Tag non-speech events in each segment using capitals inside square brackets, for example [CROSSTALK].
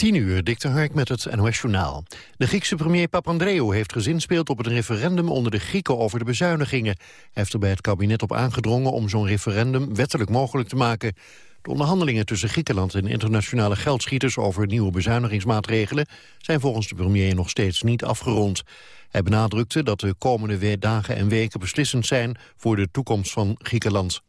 10 uur, Dikte Hark met het NOS-journaal. De Griekse premier Papandreou heeft gezinspeeld op het referendum onder de Grieken over de bezuinigingen. Hij heeft er bij het kabinet op aangedrongen om zo'n referendum wettelijk mogelijk te maken. De onderhandelingen tussen Griekenland en internationale geldschieters over nieuwe bezuinigingsmaatregelen zijn volgens de premier nog steeds niet afgerond. Hij benadrukte dat de komende dagen en weken beslissend zijn voor de toekomst van Griekenland.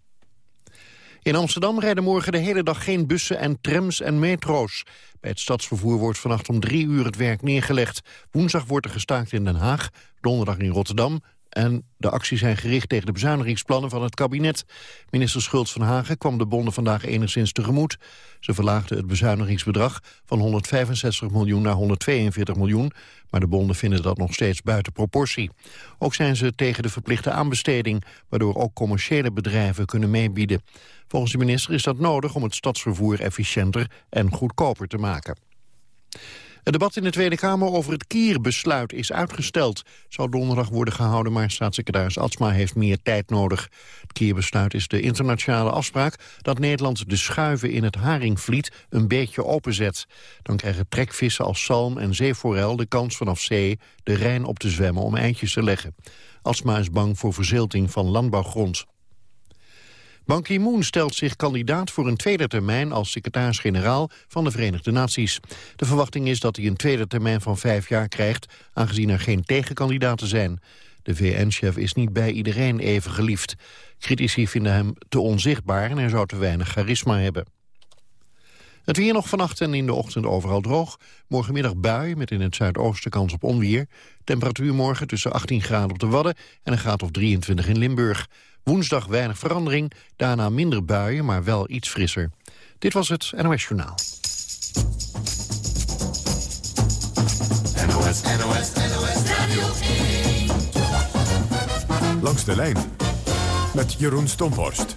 In Amsterdam rijden morgen de hele dag geen bussen en trams en metro's. Bij het stadsvervoer wordt vannacht om drie uur het werk neergelegd. Woensdag wordt er gestaakt in Den Haag, donderdag in Rotterdam... en de acties zijn gericht tegen de bezuinigingsplannen van het kabinet. Minister Schultz van Hagen kwam de bonden vandaag enigszins tegemoet. Ze verlaagde het bezuinigingsbedrag van 165 miljoen naar 142 miljoen... maar de bonden vinden dat nog steeds buiten proportie. Ook zijn ze tegen de verplichte aanbesteding... waardoor ook commerciële bedrijven kunnen meebieden. Volgens de minister is dat nodig om het stadsvervoer efficiënter en goedkoper te maken. Het debat in de Tweede Kamer over het Kierbesluit is uitgesteld. Zou donderdag worden gehouden, maar staatssecretaris Atsma heeft meer tijd nodig. Het Kierbesluit is de internationale afspraak dat Nederland de schuiven in het Haringvliet een beetje openzet. Dan krijgen trekvissen als zalm en zeeforel de kans vanaf zee de Rijn op te zwemmen om eitjes te leggen. Atsma is bang voor verzilting van landbouwgrond. Ban Ki-moon stelt zich kandidaat voor een tweede termijn als secretaris-generaal van de Verenigde Naties. De verwachting is dat hij een tweede termijn van vijf jaar krijgt, aangezien er geen tegenkandidaten zijn. De VN-chef is niet bij iedereen even geliefd. Critici vinden hem te onzichtbaar en hij zou te weinig charisma hebben. Het weer nog vannacht en in de ochtend overal droog. Morgenmiddag bui met in het zuidoosten kans op onweer. Temperatuur morgen tussen 18 graden op de Wadden en een graad of 23 in Limburg. Woensdag weinig verandering, daarna minder buien, maar wel iets frisser. Dit was het NOS Journaal. NOS, NOS, NOS Radio Langs de lijn met Jeroen Stomhorst.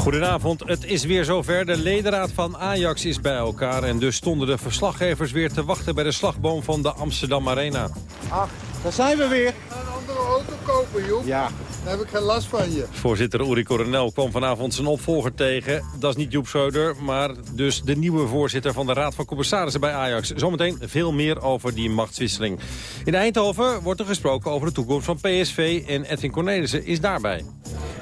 Goedenavond, het is weer zover. De ledenraad van Ajax is bij elkaar... en dus stonden de verslaggevers weer te wachten bij de slagboom van de Amsterdam Arena. Ach, daar zijn we weer. Een andere auto kopen, joh. Ja. Dan heb ik geen last van je. Voorzitter Uri Coronel kwam vanavond zijn opvolger tegen. Dat is niet Joep Schreuder, maar dus de nieuwe voorzitter van de Raad van Commissarissen bij Ajax. Zometeen veel meer over die machtswisseling. In Eindhoven wordt er gesproken over de toekomst van PSV en Edwin Cornelissen is daarbij.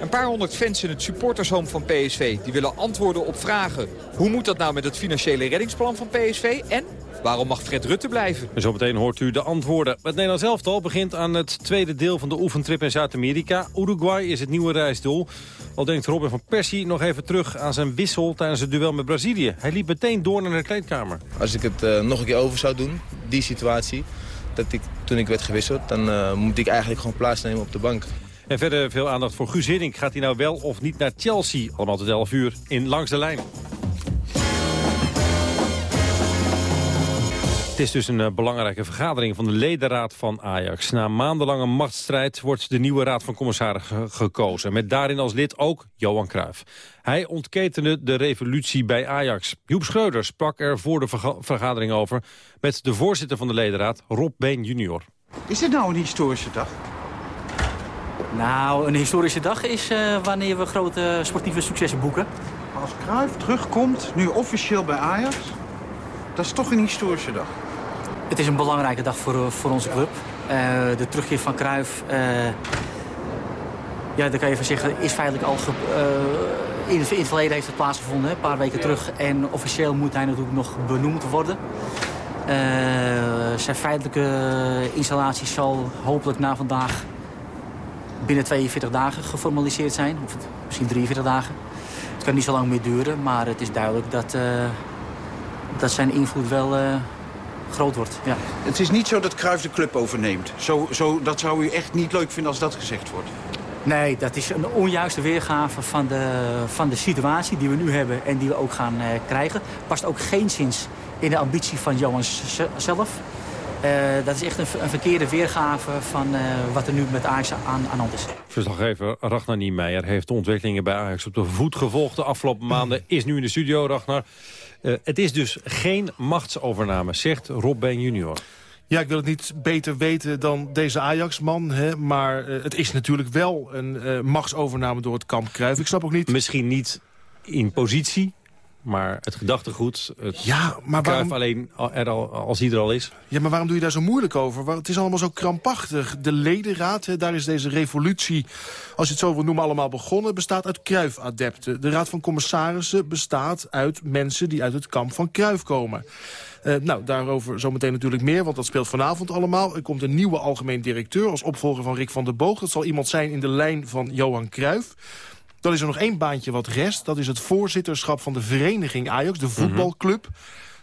Een paar honderd fans in het supportershome van PSV... die willen antwoorden op vragen. Hoe moet dat nou met het financiële reddingsplan van PSV? En waarom mag Fred Rutte blijven? En zometeen hoort u de antwoorden. Het Nederlands elftal begint aan het tweede deel van de oefentrip in Zuid-Amerika. Uruguay is het nieuwe reisdoel. Al denkt Robin van Persie nog even terug aan zijn wissel tijdens het duel met Brazilië. Hij liep meteen door naar de kleedkamer. Als ik het uh, nog een keer over zou doen, die situatie... Dat ik, toen ik werd gewisseld, dan uh, moet ik eigenlijk gewoon plaatsnemen op de bank. En verder veel aandacht voor Guus Hiddink. Gaat hij nou wel of niet naar Chelsea? Allemaal tot 11 uur in Langs de Lijn. Het is dus een uh, belangrijke vergadering van de ledenraad van Ajax. Na maandenlange machtsstrijd wordt de nieuwe raad van commissarissen gekozen. Met daarin als lid ook Johan Cruijff. Hij ontketende de revolutie bij Ajax. Joep Schreuder sprak er voor de vergadering over... met de voorzitter van de ledenraad, Rob Been junior. Is dit nou een historische dag? Nou, een historische dag is uh, wanneer we grote sportieve successen boeken. Als Cruijff terugkomt, nu officieel bij Ajax... dat is toch een historische dag. Het is een belangrijke dag voor, eh, voor onze club. Uh, de terugkeer van Cruijff... Uh, ja, daar kan je van zeggen, is feitelijk al... Ge, in, in, het verleden heeft het plaatsgevonden, een paar weken terug. En officieel moet hij natuurlijk nog benoemd worden. zijn feitelijke installatie zal hopelijk na vandaag binnen 42 dagen geformaliseerd zijn. Of misschien 43 dagen. Het kan niet zo lang meer duren, maar het is duidelijk dat, uh, dat zijn invloed wel uh, groot wordt. Ja. Het is niet zo dat Cruijff de club overneemt. Zo, zo, dat zou u echt niet leuk vinden als dat gezegd wordt. Nee, dat is een onjuiste weergave van de, van de situatie die we nu hebben en die we ook gaan uh, krijgen. Past ook geen zins in de ambitie van Johan zelf. Uh, dat is echt een, een, verkeerde weergave van uh, wat er nu met Ajax aan, aan hand is. Verslaggever Ragnar Niemeyer heeft de ontwikkelingen bij Ajax op de voet gevolgd de afgelopen maanden. Is nu in de studio, Ragnar. Uh, het is dus geen machtsovername, zegt Rob Ben junior. Ja, ik wil het niet beter weten dan deze Ajax-man. Maar uh, het is natuurlijk wel een uh, machtsovername door het kamp Cruijff. Ik snap ook niet... Misschien niet in positie. Maar het gedachtegoed, het Ja, maar waarom, alleen al- er al, als hij er al is. ja, maar waarom doe je daar zo moeilijk over? Het is allemaal zo krampachtig. De ledenraad, daar is deze revolutie, als je het zo wil noemen, allemaal begonnen... bestaat uit Cruijff-adepten. De raad van commissarissen bestaat uit mensen die uit het kamp van Cruijff komen. Eh, nou, daarover zometeen natuurlijk meer, want dat speelt vanavond allemaal. Er komt een nieuwe algemeen directeur als opvolger van Rick van der Boog. Dat zal iemand zijn in de lijn van Johan Cruijff. Dan is er nog één baantje wat rest. Dat is het voorzitterschap van de vereniging Ajax, de voetbalclub.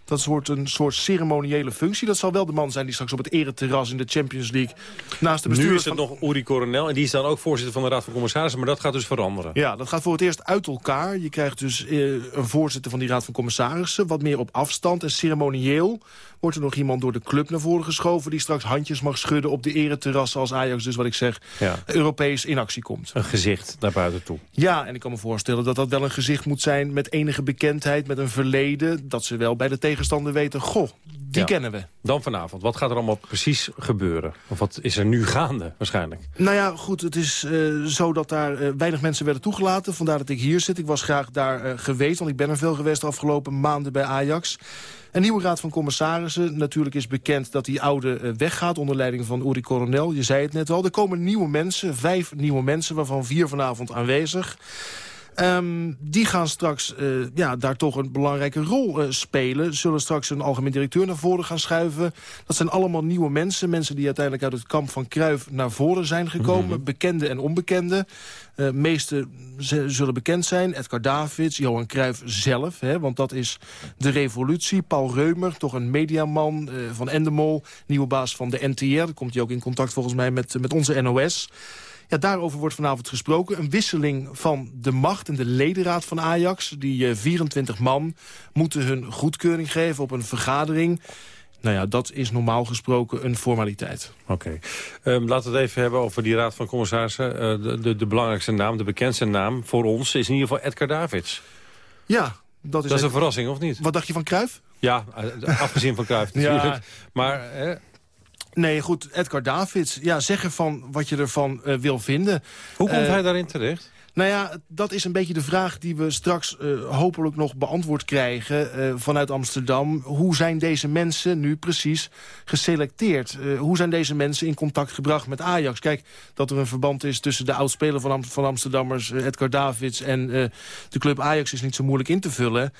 Dat wordt een soort ceremoniële functie. Dat zal wel de man zijn die straks op het ereterras in de Champions League... naast de Nu bestuurder is het van... nog Uri Coronel en die is dan ook voorzitter van de Raad van Commissarissen. Maar dat gaat dus veranderen. Ja, dat gaat voor het eerst uit elkaar. Je krijgt dus eh, een voorzitter van die raad van commissarissen... wat meer op afstand en ceremonieel wordt er nog iemand door de club naar voren geschoven... die straks handjes mag schudden op de ereterrassen als Ajax... dus wat ik zeg, Ja. Europees in actie komt. Een gezicht naar buiten toe. Ja, en ik kan me voorstellen dat dat wel een gezicht moet zijn... met enige bekendheid, met een verleden... dat ze wel bij de tegenstander weten, goh, die Ja. kennen we. Dan vanavond. Wat gaat er allemaal precies gebeuren? Of wat is er nu gaande waarschijnlijk? Nou ja, goed, het is eh, zo dat daar eh, weinig mensen werden toegelaten. Vandaar dat ik hier zit. Ik was graag daar eh, geweest, want ik ben er veel geweest de afgelopen maanden bij Ajax. Een nieuwe raad van commissarissen. Natuurlijk is bekend dat die oude eh, weggaat onder leiding van Uri Coronel. Je zei het net al. Er komen nieuwe mensen, vijf nieuwe mensen, waarvan vier vanavond aanwezig. Ehm, die gaan straks eh, ja, daar toch een belangrijke rol eh, spelen. Zullen straks een algemeen directeur naar voren gaan schuiven. Dat zijn allemaal nieuwe mensen. Mensen die uiteindelijk uit het kamp van Kruif naar voren zijn gekomen. Bekende en onbekende. Eh meeste zullen bekend zijn. Edgar Davids, Johan Cruijff zelf. Hè, want dat is de revolutie. Paul Reumer, toch een mediaman van Endemol. Nieuwe baas van de NTR. Daar komt hij ook in contact volgens mij met, met onze NOS. Ja, daarover wordt vanavond gesproken. Een wisseling van de macht en de ledenraad van Ajax. Die eh, 24 man moeten hun goedkeuring geven op een vergadering. Nou ja, dat is normaal gesproken een formaliteit. Oké. Ehm, laten we het even hebben over die Raad van Commissarissen. Eh, de, de, de belangrijkste naam, de bekendste naam voor ons is in ieder geval Edgar Davids. Ja, dat is, Dat is een verrassing, of niet? Wat dacht je van Cruijff? Ja, eh, afgezien van [LAUGHS] Ja. natuurlijk. Maar hè, Nee, goed, Edgar Davids. Ja, zeg ervan wat je ervan eh, wil vinden. hoe komt Eh, hij daarin terecht? Nou ja, dat is een beetje de vraag die we straks eh, hopelijk nog beantwoord krijgen vanuit Amsterdam. Hoe zijn deze mensen nu precies geselecteerd? Hoe zijn deze mensen in contact gebracht met Ajax? Kijk, dat er een verband is tussen de oudspeler van, Am- van Amsterdammers, Edgar Davids... en de club Ajax is niet zo moeilijk in te vullen.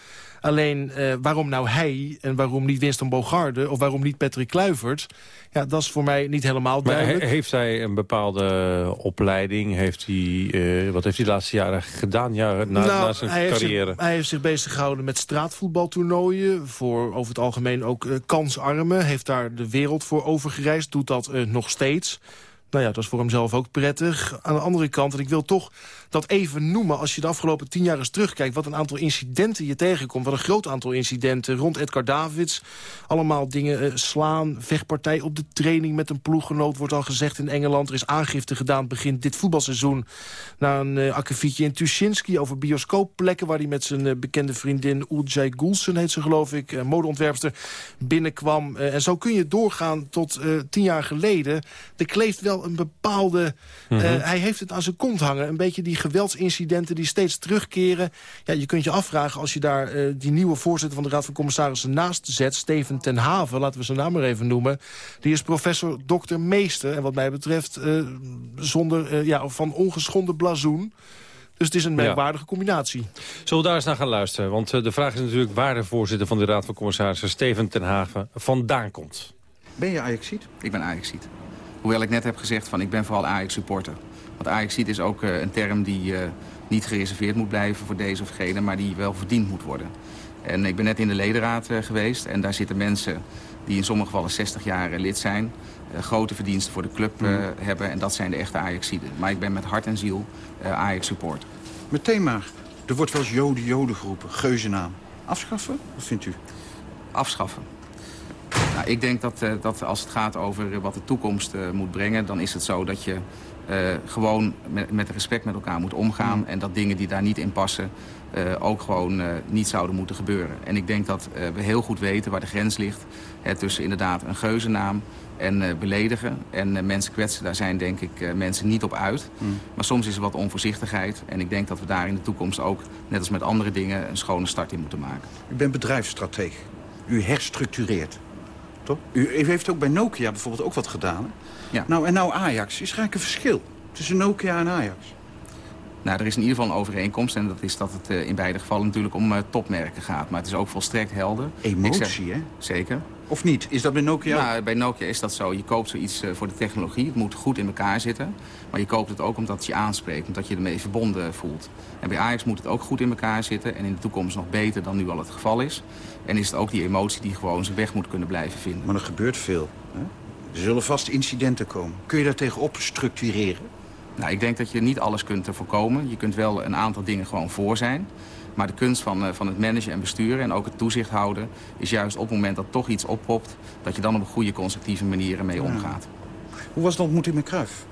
Alleen, eh, waarom nou hij en waarom niet Winston Bogarde... of waarom niet Patrick Kluivert... Ja, dat is voor mij niet helemaal duidelijk. he- heeft hij een bepaalde opleiding? Heeft hij, eh, wat heeft hij de laatste jaren gedaan ja, na, na Nou, zijn hij heeft, carrière? zich, hij heeft zich bezig gehouden met straatvoetbaltoernooien. Voor over het algemeen ook eh, kansarmen. Heeft daar de wereld voor overgereisd. Doet dat eh, nog steeds. Nou ja, dat is voor hemzelf ook prettig. Aan de andere kant, en ik wil toch dat even noemen... als je de afgelopen tien jaar eens terugkijkt... wat een aantal incidenten je tegenkomt. Wat een groot aantal incidenten rond Edgar Davids. Allemaal dingen eh, slaan, vechtpartij op de training met een ploeggenoot... wordt al gezegd in Engeland. Er is aangifte gedaan begin dit voetbalseizoen... na een uh, akkefietje in Tuschinski over bioscoopplekken... waar hij met zijn uh, bekende vriendin Ulcay Gulsen, heet ze geloof ik... Modeontwerpster, binnenkwam. En zo kun je doorgaan tot tien jaar geleden. Er kleeft wel een bepaalde... Mm -hmm. hij heeft het aan zijn kont hangen. Een beetje die geweldsincidenten die steeds terugkeren. Ja, je kunt je afvragen als je daar uh, die nieuwe voorzitter van de Raad van Commissarissen naast zet. Steven ten Haven, laten we zijn naam maar even noemen. Die is professor dokter meester. En wat mij betreft uh, zonder, uh, ja, van ongeschonden blazoen. Dus het is een merkwaardige ja. combinatie. Zullen we daar eens naar gaan luisteren? Want uh, de vraag is natuurlijk waar de voorzitter van de Raad van Commissarissen... Steven ten Haven vandaan komt. Ben je Ajaxiet? Ik ben Ajaxiet. Hoewel ik net heb gezegd van ik ben vooral Ajax-supporter. Want Ajaxiet is ook uh, een term die uh, niet gereserveerd moet blijven voor deze of gene... maar die wel verdiend moet worden. En ik ben net in de ledenraad uh, geweest en daar zitten mensen... die in sommige gevallen 60 jaar lid zijn... grote verdiensten voor de club mm. hebben en dat zijn de echte Ajaxiden. Maar ik ben met hart en ziel Ajax-supporter. Meteen maar. Er wordt wel eens joden-joden geroepen, geuzennaam. Afschaffen? Wat vindt u? Afschaffen. Nou, ik denk dat, dat als het gaat over wat de toekomst moet brengen... dan is het zo dat je gewoon met, met, respect met elkaar moet omgaan. Mm. En dat dingen die daar niet in passen uh, ook gewoon uh, niet zouden moeten gebeuren. En ik denk dat we heel goed weten waar de grens ligt. Hè, tussen inderdaad een geuzennaam en beledigen. En mensen kwetsen, daar zijn denk ik mensen niet op uit. Mm. Maar soms is er wat onvoorzichtigheid. En ik denk dat we daar in de toekomst ook, net als met andere dingen... een schone start in moeten maken. U bent bedrijfsstrateeg. U herstructureert. Toch? U heeft ook bij Nokia bijvoorbeeld ook wat gedaan. Ja. Nou, en nou Ajax. Is er eigenlijk een verschil tussen Nokia en Ajax? Nou, er is in ieder geval een overeenkomst. En dat is dat het uh, in beide gevallen natuurlijk om uh, topmerken gaat. Maar het is ook volstrekt helder. Emotie, zeg, hè? Zeker. Of niet? Is dat bij Nokia? Nou, bij Nokia is dat zo. Je koopt zoiets uh, voor de technologie. Het moet goed in elkaar zitten. Maar je koopt het ook omdat het je aanspreekt. Omdat je ermee verbonden voelt. En bij Ajax moet het ook goed in elkaar zitten. En in de toekomst nog beter dan nu al het geval is. En is het ook die emotie die gewoon zijn weg moet kunnen blijven vinden. Maar er gebeurt veel. Hè? Er zullen vast incidenten komen. Kun je daar tegenop structureren? Nou, ik denk dat je niet alles kunt voorkomen. Je kunt wel een aantal dingen gewoon voor zijn. Maar de kunst van, uh, van het managen en besturen en ook het toezicht houden... is juist op het moment dat toch iets oppopt... dat je dan op een goede, constructieve manier ermee omgaat. Hoe was de ontmoeting met Cruijff?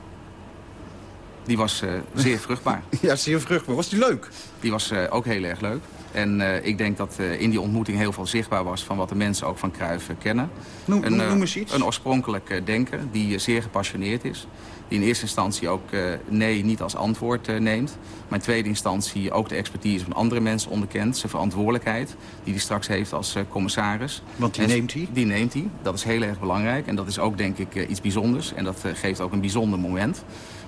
Die was uh, zeer vruchtbaar. [LAUGHS] ja, zeer vruchtbaar. Was die leuk? Die was uh, ook heel erg leuk. En uh, ik denk dat in die ontmoeting heel veel zichtbaar was... van wat de mensen ook van Cruijff kennen. Noem, een, noem eens iets. Een oorspronkelijk denker die zeer gepassioneerd is. Die in eerste instantie ook nee niet als antwoord neemt. Maar in tweede instantie ook de expertise van andere mensen onderkent. Zijn verantwoordelijkheid die hij straks heeft als commissaris. Want die en neemt hij? Die neemt hij. Dat is heel erg belangrijk. En dat is ook denk ik iets bijzonders. En dat geeft ook een bijzonder moment.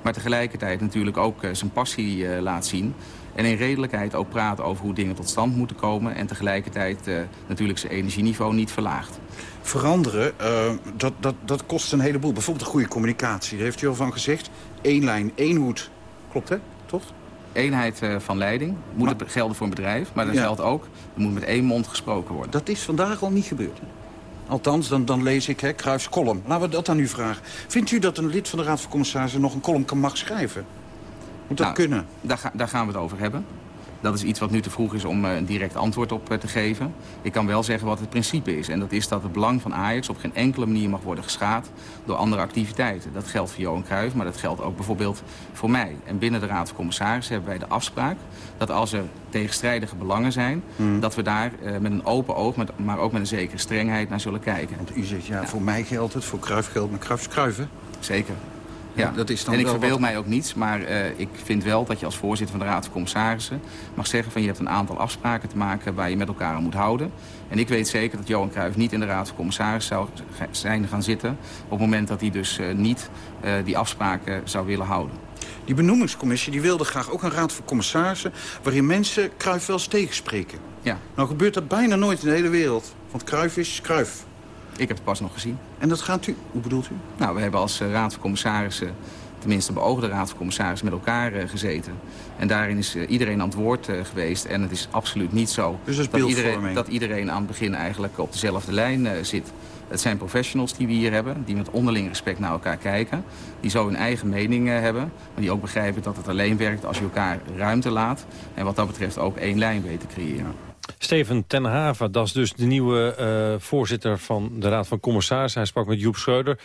Maar tegelijkertijd natuurlijk ook zijn passie laat zien... En in redelijkheid ook praten over hoe dingen tot stand moeten komen. En tegelijkertijd uh, natuurlijk zijn energieniveau niet verlaagt. Veranderen, dat, dat, dat kost een heleboel. Bijvoorbeeld de goede communicatie. Daar heeft u al van gezegd. Eén lijn, één hoed. Klopt, hè? Toch? Eenheid van leiding moet maar, gelden voor een bedrijf. Maar dat ja. geldt ook, er moet met één mond gesproken worden. Dat is vandaag al niet gebeurd. Althans, dan, dan lees ik hè, Kruijfs column. Laten we dat aan u vragen. Vindt u dat een lid van de Raad van Commissarissen nog een column kan mag schrijven? Moet dat nou, kunnen? Daar, ga, daar, gaan we het over hebben. Dat is iets wat nu te vroeg is om uh, een direct antwoord op uh, te geven. Ik kan wel zeggen wat het principe is. En dat is dat het belang van Ajax op geen enkele manier mag worden geschaad door andere activiteiten. Dat geldt voor Johan Cruijff, maar dat geldt ook bijvoorbeeld voor mij. En binnen de Raad van Commissarissen hebben wij de afspraak dat als er tegenstrijdige belangen zijn... Hmm. dat we daar uh, met een open oog, met, maar ook met een zekere strengheid naar zullen kijken. Want u zegt, ja, voor mij geldt het, voor Cruijff geldt, maar Cruijff Cruijff, Zeker. Ja, dat is dan en ik verbeel wat... mij ook niets, maar uh, ik vind wel dat je als voorzitter van de Raad van Commissarissen mag zeggen van je hebt een aantal afspraken te maken waar je met elkaar aan moet houden. En ik weet zeker dat Johan Cruijff niet in de Raad van Commissarissen zou zijn gaan zitten op het moment dat hij dus uh, niet uh, die afspraken zou willen houden. Die benoemingscommissie die wilde graag ook een raad van commissarissen... waarin mensen Cruijff wel eens tegenspreken. Ja. Nou gebeurt dat bijna nooit in de hele wereld. Want Cruijff is Cruijff. Ik heb het pas nog gezien. En dat gaat u... Hoe bedoelt u? Nou, we hebben als uh, Raad van Commissarissen... tenminste beoogde Raad van Commissarissen met elkaar uh, gezeten. En daarin is uh, iedereen aan het woord geweest. En het is absoluut niet zo dus dat, dat, iedereen, dat iedereen aan het begin eigenlijk op dezelfde lijn zit. Het zijn professionals die we hier hebben, die met onderling respect naar elkaar kijken. Die zo hun eigen mening hebben, maar die ook begrijpen dat het alleen werkt als je elkaar ruimte laat. En wat dat betreft ook één lijn weet te creëren. Steven ten Haven, dat is dus de nieuwe uh, voorzitter van de Raad van Commissarissen. Hij sprak met Joep Schreuder.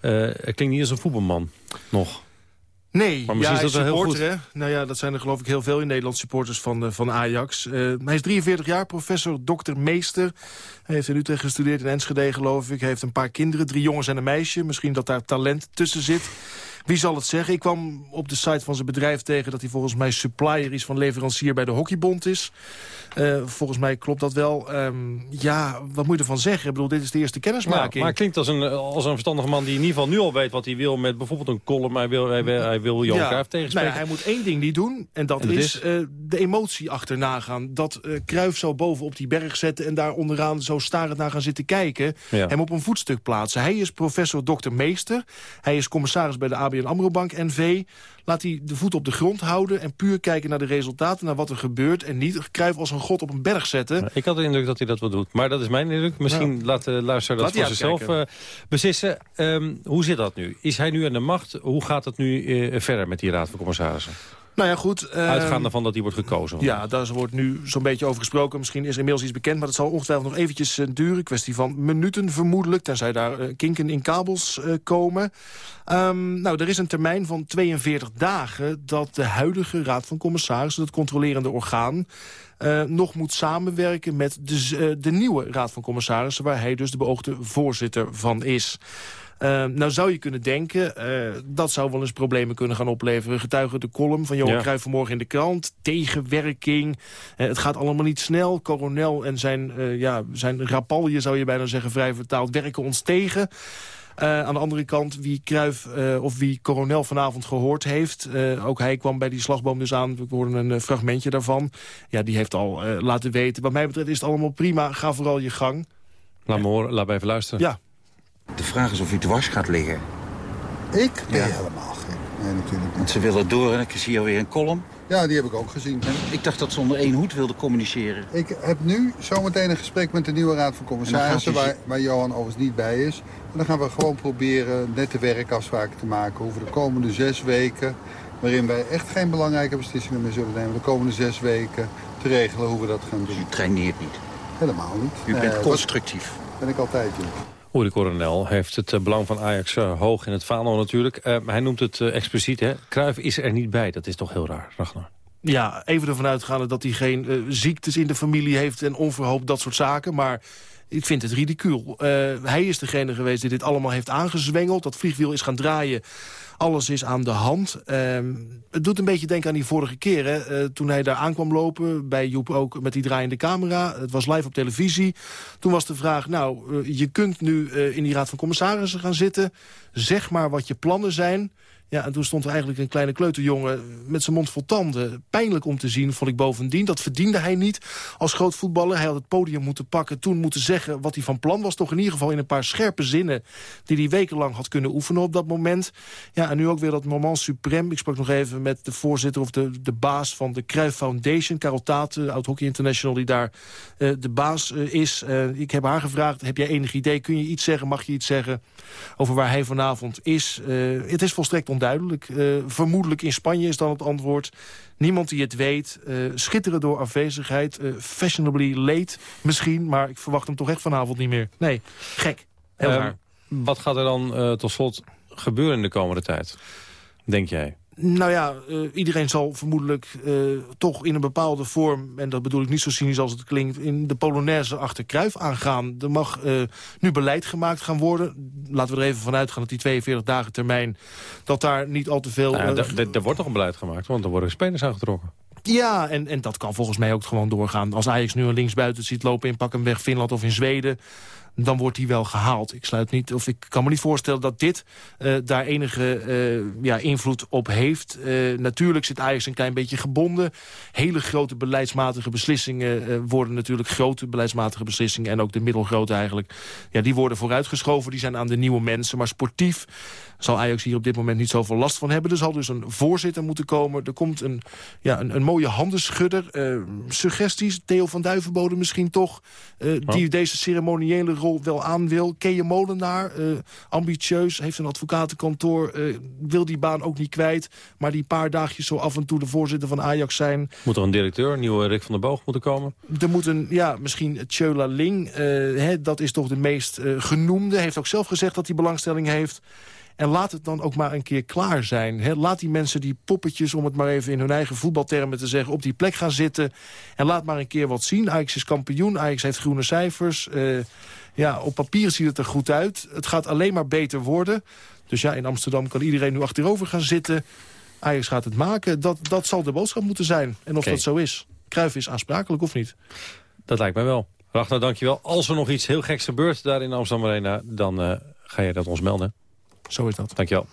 Uh, klinkt niet als een voetbalman, nog. Nee, maar ja, is dat wel heel goed. Hè? Nou ja, dat zijn er geloof ik heel veel in Nederland supporters van, uh, van Ajax. Uh, hij is 43 jaar, professor, dokter, meester. Hij heeft in Utrecht gestudeerd in Enschede, geloof ik. Hij heeft een paar kinderen, drie jongens en een meisje. Misschien dat daar talent tussen zit. Wie zal het zeggen? Ik kwam op de site van zijn bedrijf tegen... dat hij volgens mij supplier is van leverancier bij de Hockeybond is. Uh, volgens mij klopt dat wel. Um, ja, wat moet je ervan zeggen? Ik bedoel, dit is de eerste kennismaking. Ja, maar het klinkt als een, als een verstandige man die in ieder geval nu al weet wat hij wil... met bijvoorbeeld een column. Hij wil, hij wil, hij wil Johan ja, tegenspreken. Nou hij moet één ding niet doen. En dat, en dat is, is? Uh, de emotie achterna gaan. Dat uh, Cruijff zo boven op die berg zetten... en daar onderaan zo starend naar gaan zitten kijken. Ja. Hem op een voetstuk plaatsen. Hij is professor dokter meester. Hij is commissaris bij de ABN AMRO Bank NV. Laat hij de voet op de grond houden en puur kijken naar de resultaten... naar wat er gebeurt en niet Cruijff als een god op een berg zetten. Ik had de indruk dat hij dat wel doet. Maar dat is mijn indruk. Misschien nou, laat de luisteraar dat voor zichzelf uh, beslissen. Um, hoe zit dat nu? Is hij nu aan de macht? Hoe gaat het nu uh, verder met die raad van commissarissen? Nou ja, goed. Uh, Uitgaande van dat die wordt gekozen. Ja, daar wordt nu zo'n beetje over gesproken. Misschien is er inmiddels iets bekend, maar dat zal ongetwijfeld nog eventjes uh, duren. Kwestie van minuten vermoedelijk, tenzij daar uh, kinken in kabels komen. Um, nou, er is een termijn van 42 dagen dat de huidige Raad van Commissarissen, het controlerende orgaan, uh, nog moet samenwerken met de, uh, de nieuwe Raad van Commissarissen... waar hij dus de beoogde voorzitter van is. Uh, nou zou je kunnen denken, uh, dat zou wel eens problemen kunnen gaan opleveren. Getuigen de column van Johan ja. Cruijff vanmorgen in de krant. Tegenwerking, uh, het gaat allemaal niet snel. Coronel en zijn, ja, zijn rapalje, zou je bijna zeggen, vrij vertaald, werken ons tegen. Uh, aan de andere kant, wie Kruif uh, of wie Coronel vanavond gehoord heeft... Uh, ook hij kwam bij die slagboom dus aan. We hoorden een fragmentje daarvan. Ja, die heeft al laten weten. Wat mij betreft is het allemaal prima. Ga vooral je gang. Laat me horen, laat me even luisteren. Ja. De vraag is of u dwars gaat liggen. Ik? Nee, ja. helemaal geen. Nee, natuurlijk niet. Want ze willen door en ik zie alweer een column. Ja, die heb ik ook gezien. En ik dacht dat ze onder één hoed wilden communiceren. Ik heb nu zometeen een gesprek met de nieuwe Raad van Commissarissen... Waar, waar Johan overigens niet bij is. En dan gaan we gewoon proberen nette werkafspraken te maken... over de komende zes weken... waarin wij echt geen belangrijke beslissingen meer zullen nemen... de komende zes weken te regelen hoe we dat gaan doen. Dus u traineert niet? Helemaal niet. U bent uh, constructief? Ben ik altijd, ja. Uri Coronel heeft het uh, belang van Ajax uh, hoog in het vaandel natuurlijk. Uh, hij noemt het expliciet, hè. Cruijff is er niet bij. Dat is toch heel raar, Ragnar? Ja, even ervan uitgaande dat hij geen ziektes in de familie heeft... en onverhoopt dat soort zaken, maar... Ik vind het ridicuul. hij is degene geweest die dit allemaal heeft aangezwengeld. Dat vliegwiel is gaan draaien. Alles is aan de hand. Uh, het doet een beetje denken aan die vorige keer. Hè? Uh, toen hij daar aankwam lopen, bij Joep ook met die draaiende camera. Het was live op televisie. Toen was de vraag, nou, uh, je kunt nu uh, in die raad van commissarissen gaan zitten. Zeg maar wat je plannen zijn. Ja, en toen stond er eigenlijk een kleine kleuterjongen met zijn mond vol tanden. Pijnlijk om te zien, vond ik bovendien. Dat verdiende hij niet als groot voetballer. Hij had het podium moeten pakken, toen moeten zeggen wat hij van plan was. Toch in ieder geval in een paar scherpe zinnen die hij wekenlang had kunnen oefenen op dat moment. Ja, en nu ook weer dat moment suprem. Ik sprak nog even met de voorzitter of de, de baas van de Cruijff Foundation. Carol Tate, oud-hockey international, die daar uh, de baas uh, is. Ik heb haar gevraagd, heb jij enig idee? Kun je iets zeggen, mag je iets zeggen over waar hij vanavond is? het is volstrekt onduidelijk. Uh, vermoedelijk in Spanje is dan het antwoord. Niemand die het weet. Uh, schitteren door afwezigheid. Uh, fashionably late misschien. Maar ik verwacht hem toch echt vanavond niet meer. Nee, gek. Heel raar. Wat gaat er dan tot slot gebeuren in de komende tijd? Denk jij? Nou ja, uh, iedereen zal vermoedelijk uh, toch in een bepaalde vorm... en dat bedoel ik niet zo cynisch als het klinkt... in de Polonaise achter Kruif aangaan. Er mag uh, nu beleid gemaakt gaan worden. Laten we er even vanuit gaan dat die 42 dagen termijn... dat daar niet al te veel... Nou ja, er wordt toch een beleid gemaakt, want er worden spelers aangetrokken. Ja, en, en dat kan volgens mij ook gewoon doorgaan. Als Ajax nu een linksbuiten ziet lopen in pak hem weg Finland of in Zweden dan wordt hij wel gehaald. Ik sluit niet, of ik kan me niet voorstellen dat dit uh, daar enige uh, ja, invloed op heeft. Uh, natuurlijk zit Ajax een klein beetje gebonden. Hele grote beleidsmatige beslissingen worden natuurlijk grote beleidsmatige beslissingen. En ook de middelgrote eigenlijk. Ja, die worden vooruitgeschoven. Die zijn aan de nieuwe mensen. Maar sportief zal Ajax hier op dit moment niet zoveel last van hebben. Er zal dus een voorzitter moeten komen. Er komt een, ja, een, een mooie handenschudder. Suggesties, Theo van Duivenbode misschien toch... Die deze ceremoniële rol wel aan wil. Keje Molenaar, uh, ambitieus, heeft een advocatenkantoor... wil die baan ook niet kwijt. Maar die paar dagjes zo af en toe de voorzitter van Ajax zijn. Moet er een directeur, een nieuwe Rick van der Boog moeten komen? Er moet een, ja, misschien Tjöla Ling. Hè, dat is toch de meest genoemde. Heeft ook zelf gezegd dat hij belangstelling heeft... En laat het dan ook maar een keer klaar zijn. He, laat die mensen die poppetjes, om het maar even in hun eigen voetbaltermen te zeggen... op die plek gaan zitten. En laat maar een keer wat zien. Ajax is kampioen, Ajax heeft groene cijfers. Uh, ja, op papier ziet het er goed uit. Het gaat alleen maar beter worden. Dus ja, in Amsterdam kan iedereen nu achterover gaan zitten. Ajax gaat het maken. Dat, dat zal de boodschap moeten zijn. En of okay. dat zo is. Kruif is aansprakelijk of niet? Dat lijkt mij wel. Ragnar, dankjewel. Als er nog iets heel geks gebeurt daar in Amsterdam Arena... dan uh, ga je dat ons melden. Zo is dat. Dankjewel.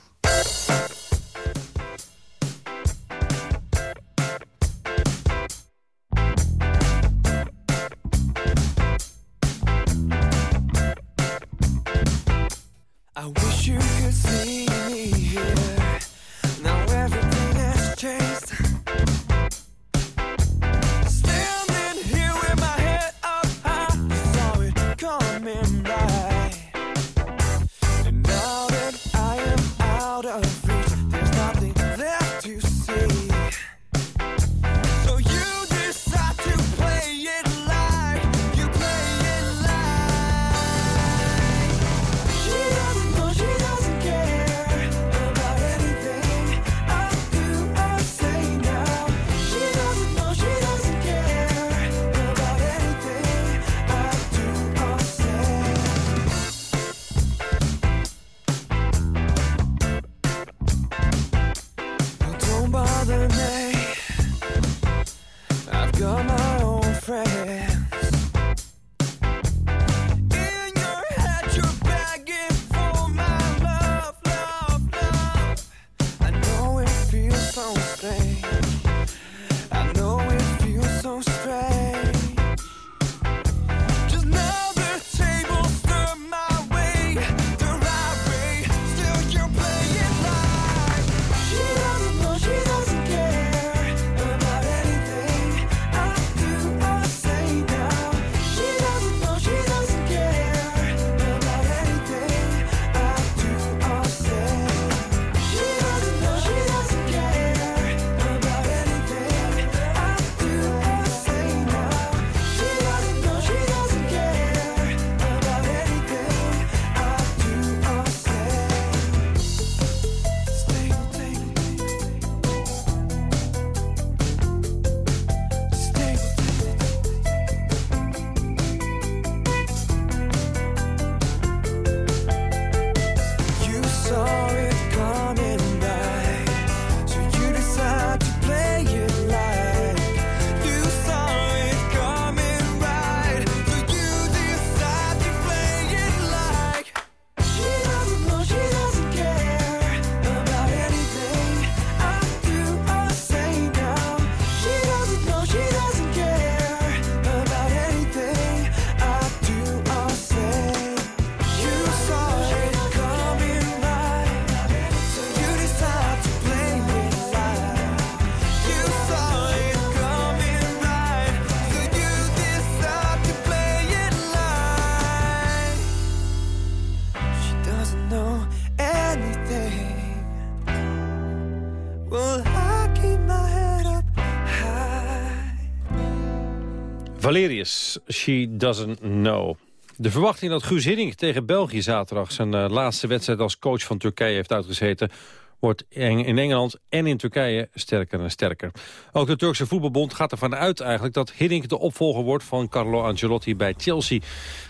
Valerius, She Doesn't Know. De verwachting dat Guus Hiddink tegen België zaterdag... zijn uh, laatste wedstrijd als coach van Turkije heeft uitgezeten... wordt in Engeland en in Turkije sterker en sterker. Ook de Turkse voetbalbond gaat ervan uit eigenlijk... dat Hiddink de opvolger wordt van Carlo Ancelotti bij Chelsea.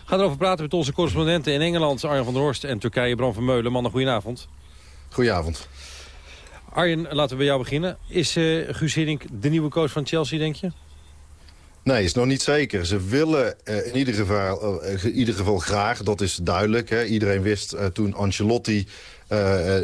Ga erover praten met onze correspondenten in Engeland... Arjen van der Horst en Turkije, Bram van Meulen. Mannen, goedenavond. Goedenavond. Arjen, laten we bij jou beginnen. Is uh, Guus Hiddink de nieuwe coach van Chelsea, denk je? Nee, is nog niet zeker. Ze willen uh, in, ieder geval, uh, in ieder geval graag, dat is duidelijk. Hè. Iedereen wist uh, toen Ancelotti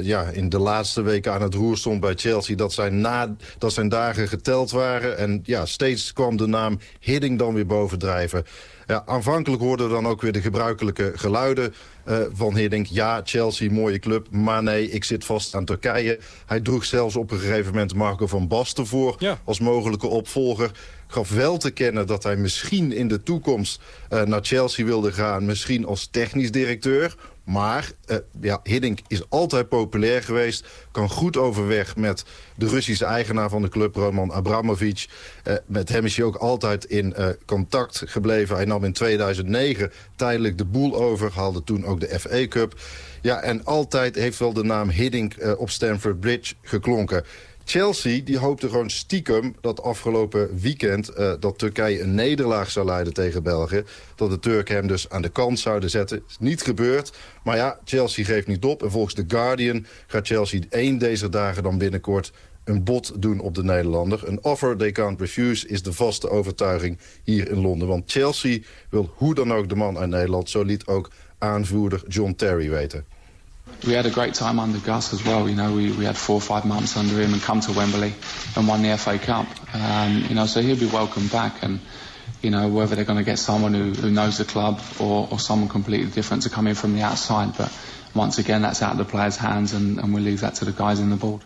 ja, in de laatste weken aan het roer stond bij Chelsea... Dat zijn, na, dat zijn dagen geteld waren. En ja, steeds kwam de naam Hidding dan weer bovendrijven. Ja, aanvankelijk hoorden we dan ook weer de gebruikelijke geluiden uh, van Hiddink. Ja, Chelsea, mooie club, maar nee, ik zit vast aan Turkije. Hij droeg zelfs op een gegeven moment Marco van Basten voor... Ja. als mogelijke opvolger gaf wel te kennen dat hij misschien in de toekomst uh, naar Chelsea wilde gaan. Misschien als technisch directeur. Maar uh, ja, Hiddink is altijd populair geweest. Kan goed overweg met de Russische eigenaar van de club, Roman Abramovic. Uh, met hem is hij ook altijd in uh, contact gebleven. Hij nam in 2009 tijdelijk de boel over. Haalde toen ook de FA Cup. Ja, en altijd heeft wel de naam Hiddink op Stamford Bridge geklonken. Chelsea die hoopte gewoon stiekem dat afgelopen weekend... Uh, dat Turkije een nederlaag zou leiden tegen België. Dat de Turken hem dus aan de kant zouden zetten. Is niet gebeurd. Maar ja, Chelsea geeft niet op. En volgens The Guardian gaat Chelsea één deze dagen dan binnenkort een bod doen op de Nederlander. Een offer they can't refuse is de vaste overtuiging hier in Londen. Want Chelsea wil hoe dan ook de man uit Nederland. Zo liet ook aanvoerder John Terry weten. We had a great time under Gus as well. You know, we, we had four or five months under him and come to Wembley and won the FA Cup. Um, you know, so he'll be welcome back. And you know, whether they're going to get someone who, who knows the club or, or someone completely different to come in from the outside. But once again, that's out of the players' hands, and, and we'll leave that to the guys in the board.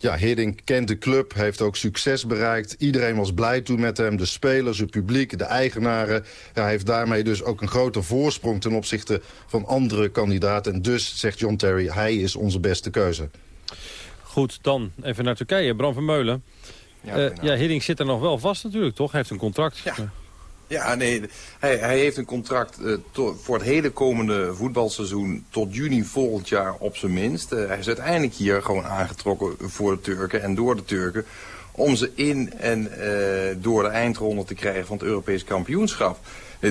Ja, Hiddink kent de club, heeft ook succes bereikt. Iedereen was blij toen met hem. De spelers, het publiek, de eigenaren. Hij heeft daarmee dus ook een grote voorsprong ten opzichte van andere kandidaten. En dus, zegt John Terry, hij is onze beste keuze. Goed, dan even naar Turkije. Bram van Meulen. Ja, uh, ja Hiddink zit er nog wel vast natuurlijk, toch? Hij heeft een contract. Ja. Ja, nee, hij, hij heeft een contract uh, voor het hele komende voetbalseizoen tot juni volgend jaar op zijn minst. Uh, hij is uiteindelijk hier gewoon aangetrokken voor de Turken en door de Turken om ze in en uh, door de eindronde te krijgen van het Europees kampioenschap.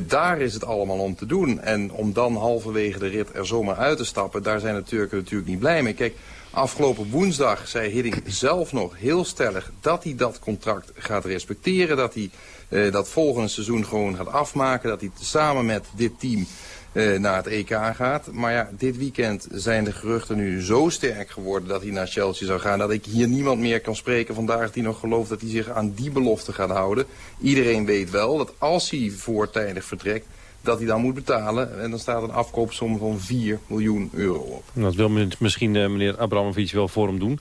daar is het allemaal om te doen. En om dan halverwege de rit er zomaar uit te stappen, daar zijn de Turken natuurlijk niet blij mee. Kijk, Afgelopen woensdag zei Hiddink zelf nog heel stellig dat hij dat contract gaat respecteren. Dat hij uh, dat volgende seizoen gewoon gaat afmaken. Dat hij samen met dit team uh, naar het EK gaat. Maar ja, dit weekend zijn de geruchten nu zo sterk geworden dat hij naar Chelsea zou gaan. Dat ik hier niemand meer kan spreken vandaag die nog gelooft dat hij zich aan die belofte gaat houden. Iedereen weet wel dat als hij voortijdig vertrekt dat hij dan moet betalen. En dan staat een afkoopsom van 4 miljoen euro op. Dat wil misschien uh, meneer Abramovic wel voor hem doen.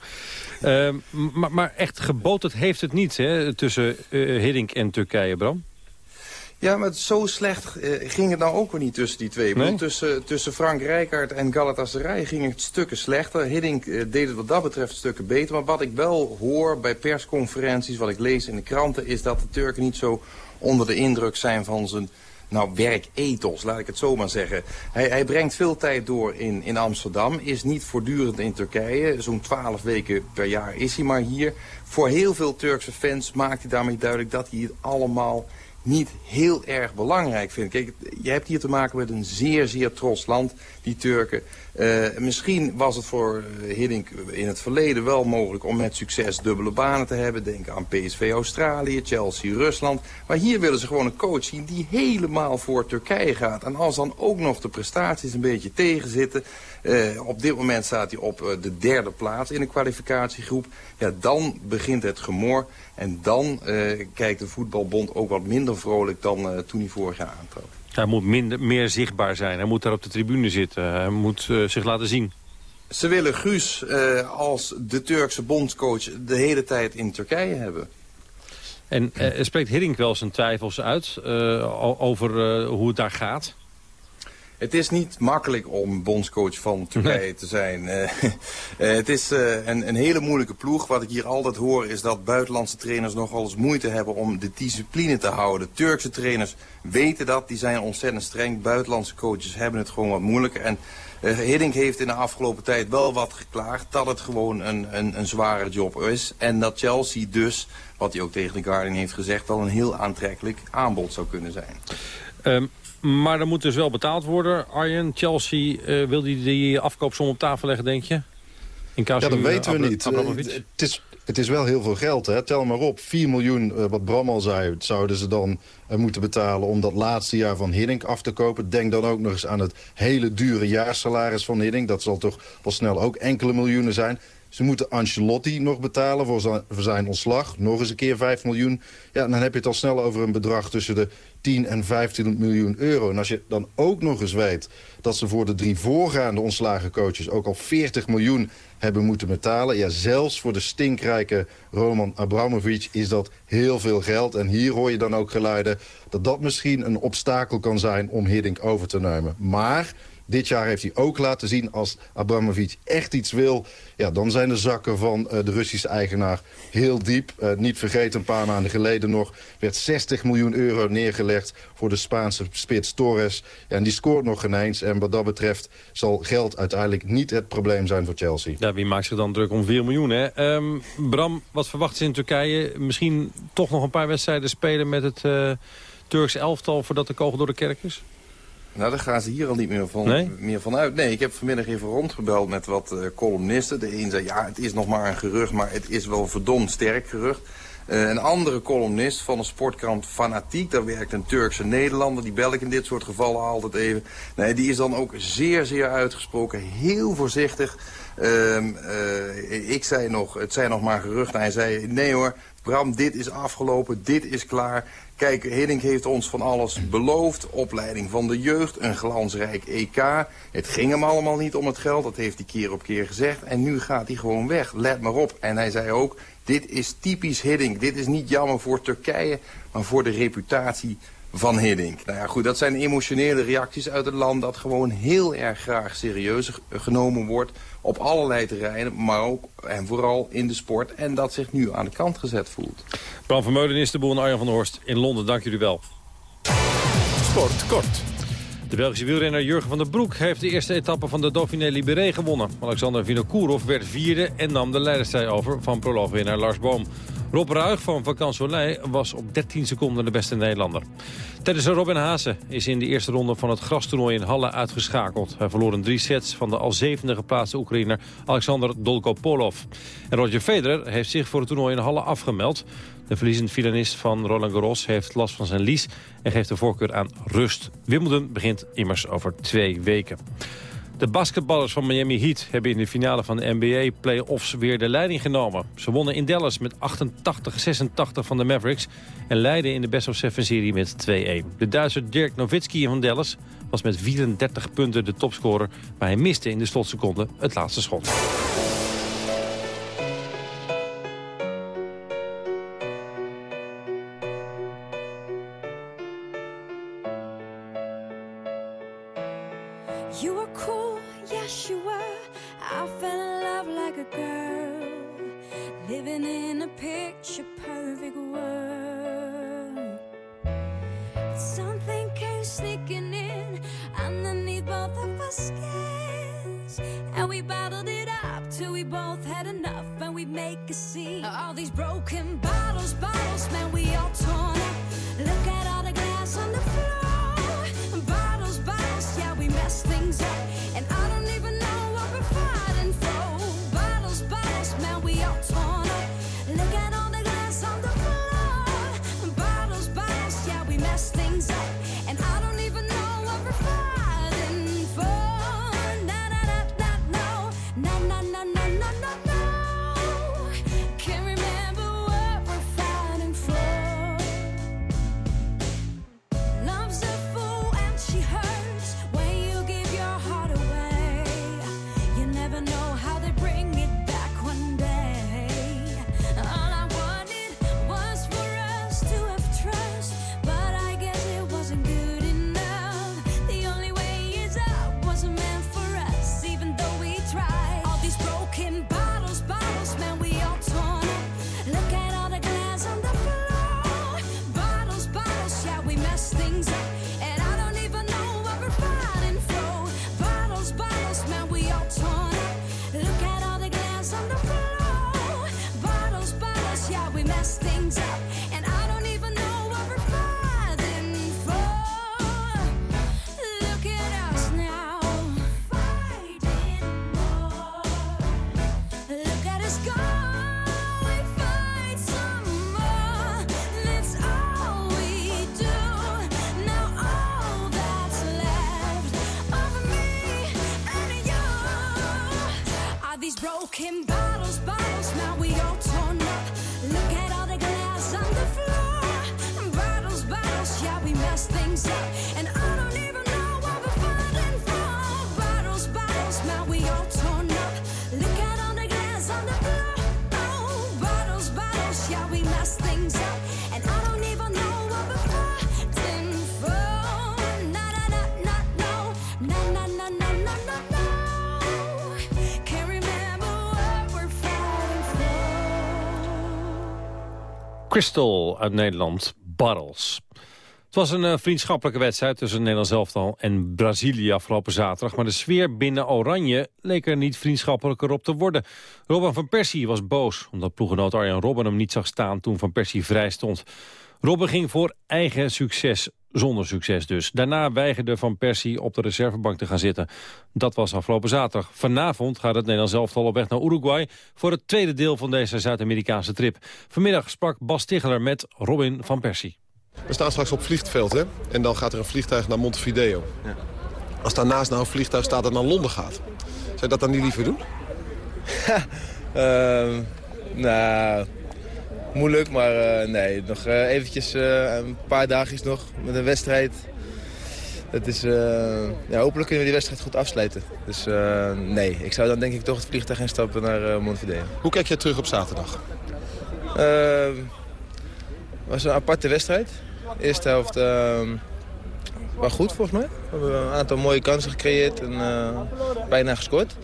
Uh, maar, maar, echt geboterd heeft het niet hè, tussen uh, Hiddink en Turkije, Bram? Ja, maar zo slecht uh, ging het nou ook weer niet tussen die twee. Nee? Tussen, tussen Frank Rijkaard en Galatasaray ging het stukken slechter. Hiddink uh, deed het wat dat betreft stukken beter. Maar wat ik wel hoor bij persconferenties, wat ik lees in de kranten... is dat de Turken niet zo onder de indruk zijn van zijn nou, werkethos, laat ik het zo maar zeggen. Hij, hij brengt veel tijd door in, in Amsterdam, is niet voortdurend in Turkije. Zo'n twaalf weken per jaar is hij maar hier. Voor heel veel Turkse fans maakt hij daarmee duidelijk dat hij het allemaal niet heel erg belangrijk vindt. Kijk, je hebt hier te maken met een zeer, zeer trots land, die Turken. Uh, misschien was het voor uh, Hiddink in het verleden wel mogelijk om met succes dubbele banen te hebben. Denk aan PSV Australië, Chelsea, Rusland. Maar hier willen ze gewoon een coach zien die helemaal voor Turkije gaat. En als dan ook nog de prestaties een beetje tegenzitten... Uh, op dit moment staat hij op de derde plaats in de kwalificatiegroep. Ja, dan begint het gemor. En dan kijkt de voetbalbond ook wat minder vrolijk dan toen hij vorig jaar aantrok. Hij moet minder, meer zichtbaar zijn. Hij moet daar op de tribune zitten. Hij moet uh, zich laten zien. Ze willen Guus uh, als de Turkse bondscoach de hele tijd in Turkije hebben. En uh, spreekt Hiddink wel zijn twijfels uit over hoe het daar gaat? Het is niet makkelijk om bondscoach van Turkije te zijn. Uh, [LAUGHS] het is uh, een, een, hele moeilijke ploeg. Wat ik hier altijd hoor is dat buitenlandse trainers nogal eens moeite hebben om de discipline te houden. Turkse trainers weten dat, die zijn ontzettend streng. Buitenlandse coaches hebben het gewoon wat moeilijker. En Hiddink heeft in de afgelopen tijd wel wat geklaagd dat het gewoon een, een, een zware job is. En dat Chelsea dus, wat hij ook tegen de Guardian heeft gezegd, wel een heel aantrekkelijk aanbod zou kunnen zijn. Um, maar er moet dus wel betaald worden. Arjen, Chelsea, uh, wil die, die afkoopsom op tafel leggen, denk je? In ja, dat weten we niet. het, is, het is wel heel veel geld, hè? tel maar op. 4 miljoen, uh, wat Bram al zei, zouden ze dan uh, moeten betalen... om dat laatste jaar van Hiddink af te kopen. Denk dan ook nog eens aan het hele dure jaarsalaris van Hiddink. Dat zal toch wel snel ook enkele miljoenen zijn. Ze moeten Ancelotti nog betalen voor zijn, ontslag. Nog eens een keer 5 miljoen. Ja, dan heb je het al snel over een bedrag tussen de 10 en 15 miljoen euro. En als je dan ook nog eens weet dat ze voor de drie voorgaande ontslagen coaches... ook al 40 miljoen hebben moeten betalen. Ja, zelfs voor de stinkrijke Roman Abramovic is dat heel veel geld. En hier hoor je dan ook geluiden dat dat misschien een obstakel kan zijn... om Hiddink over te nemen. Maar dit jaar heeft hij ook laten zien als Abramovic echt iets wil... Ja, dan zijn de zakken van uh, de Russische eigenaar heel diep. Uh, niet vergeten, een paar maanden geleden nog... werd 60 miljoen euro neergelegd voor de Spaanse spits Torres. Ja, en die scoort nog ineens. En wat dat betreft zal geld uiteindelijk niet het probleem zijn voor Chelsea. Ja, wie maakt zich dan druk om 4 miljoen, hè? Um, Bram, wat verwacht je in Turkije? Misschien toch nog een paar wedstrijden spelen met het uh, Turks elftal... voordat de kogel door de kerk is? Nou, daar gaan ze hier al niet meer van, nee? meer van uit. Nee, ik heb vanmiddag even rondgebeld met wat uh, columnisten. De een zei, ja, het is nog maar een gerucht, maar het is wel verdomd sterk gerucht. Uh, een andere columnist van de sportkrant Fanatiek, daar werkt een Turkse Nederlander, die bel ik in dit soort gevallen altijd even. Nee, die is dan ook zeer, zeer uitgesproken, heel voorzichtig. Uh, uh, ik zei nog, het zijn nog maar geruchten. Hij zei, nee hoor, Bram, dit is afgelopen, dit is klaar. Kijk, Hiddink heeft ons van alles beloofd. Opleiding van de jeugd, een glansrijk EK. Het ging hem allemaal niet om het geld, dat heeft hij keer op keer gezegd. En nu gaat hij gewoon weg, let maar op. En hij zei ook, dit is typisch Hiddink. Dit is niet jammer voor Turkije, maar voor de reputatie van Hiddink. Nou ja, goed, dat zijn emotionele reacties uit het land... dat gewoon heel erg graag serieus genomen wordt op allerlei terreinen... maar ook en vooral in de sport. En dat zich nu aan de kant gezet voelt. Bram van Meulen is de boel en Arjan van der Horst in Londen. Dank jullie wel. Sport kort. De Belgische wielrenner Jurgen van der Broek heeft de eerste etappe van de Dauphiné Libéré gewonnen. Alexander Vinokourov werd vierde en nam de leiderstij over van proloogwinnaar Lars Boom. Rob Ruig van Vacansoleil was op 13 seconden de beste Nederlander. Tennisser Robin Haase is in de eerste ronde van het grastoernooi in Halle uitgeschakeld. Hij verloor in drie sets van de al zevende geplaatste Oekraïner Alexander Dolgopolov. En Roger Federer heeft zich voor het toernooi in Halle afgemeld. De verliezend finalist van Roland Garros heeft last van zijn lies en geeft de voorkeur aan rust. Wimbledon begint immers over twee weken. De basketballers van Miami Heat hebben in de finale van de NBA-playoffs weer de leiding genomen. Ze wonnen in Dallas met 88-86 van de Mavericks en leidden in de Best of Seven-serie met 2-1. De Duitser Dirk Nowitzki van Dallas was met 34 punten de topscorer, maar hij miste in de slotseconde het laatste schot. Broken bottles, bottles, man, Crystal uit Nederland, Barrels. Het was een eh, vriendschappelijke wedstrijd tussen Nederland elftal en Brazilië afgelopen zaterdag. Maar de sfeer binnen Oranje leek er niet vriendschappelijker op te worden. Robin van Persie was boos omdat ploegenoot Arjan Robben hem niet zag staan toen Van Persie vrij stond. Robben ging voor eigen succes, zonder succes dus. Daarna weigerde Van Persie op de reservebank te gaan zitten. Dat was afgelopen zaterdag. Vanavond gaat het Nederlands elftal op weg naar Uruguay... voor het tweede deel van deze Zuid-Amerikaanse trip. Vanmiddag sprak Bas Ticheler met Robin van Persie. We staan straks op vliegveld, hè? En dan gaat er een vliegtuig naar Montevideo. Als daarnaast nou een vliegtuig staat dat naar Londen gaat... zou je dat dan niet liever doen? [LAUGHS] Ehm, nou, moeilijk, maar eh, nee, nog eh, eventjes eh, een paar dagjes nog met een wedstrijd. Dat is, ja, hopelijk kunnen we die wedstrijd goed afsluiten. Dus nee, ik zou dan denk ik toch het vliegtuig instappen naar Montevideo. Hoe kijk jij terug op zaterdag? Ehm, was een aparte wedstrijd. De eerste helft was goed volgens mij. We hebben een aantal mooie kansen gecreëerd en bijna gescoord.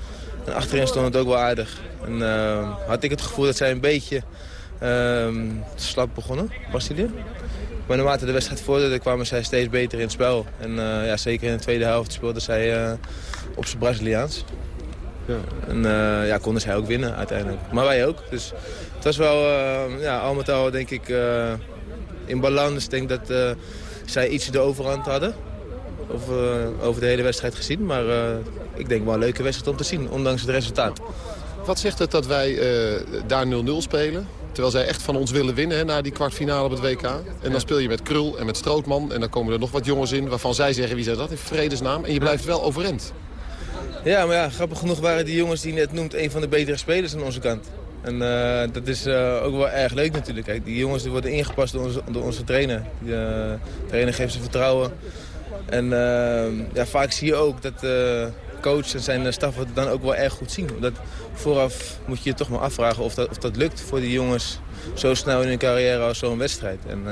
En achterin stond het ook wel aardig. En had ik het gevoel dat zij een beetje ehm, slap begonnen, Brazilië. Maar naarmate de wedstrijd vorderde kwamen zij steeds beter in het spel. En eh, ja, zeker in de tweede helft speelden zij eh, op zijn Braziliaans. En uh, ja, konden zij ook winnen uiteindelijk. Maar wij ook. Dus het was wel, ja, al met al denk ik in balans. Ik denk dat zij iets de overhand hadden. Over, over de hele wedstrijd gezien. Maar ik denk wel een leuke wedstrijd om te zien, ondanks het resultaat. Wat zegt het dat wij daar 0-0 spelen? Terwijl zij echt van ons willen winnen hè, na die kwartfinale op het WK. En dan speel je met Krul en met Strootman. En dan komen er nog wat jongens in waarvan zij zeggen wie zijn dat in vredesnaam. En je blijft wel overeind. Ja, maar ja, grappig genoeg waren die jongens die je net noemt... een van de betere spelers aan onze kant. En uh, dat is uh, ook wel erg leuk natuurlijk. Kijk, die jongens die worden ingepast door onze, door onze trainer. Uh, de trainer geeft ze vertrouwen. En ja, vaak zie je ook dat coach en zijn staf het dan ook wel erg goed zien. Omdat vooraf moet je je toch maar afvragen of dat, of dat lukt voor die jongens... zo snel in hun carrière als zo'n wedstrijd. En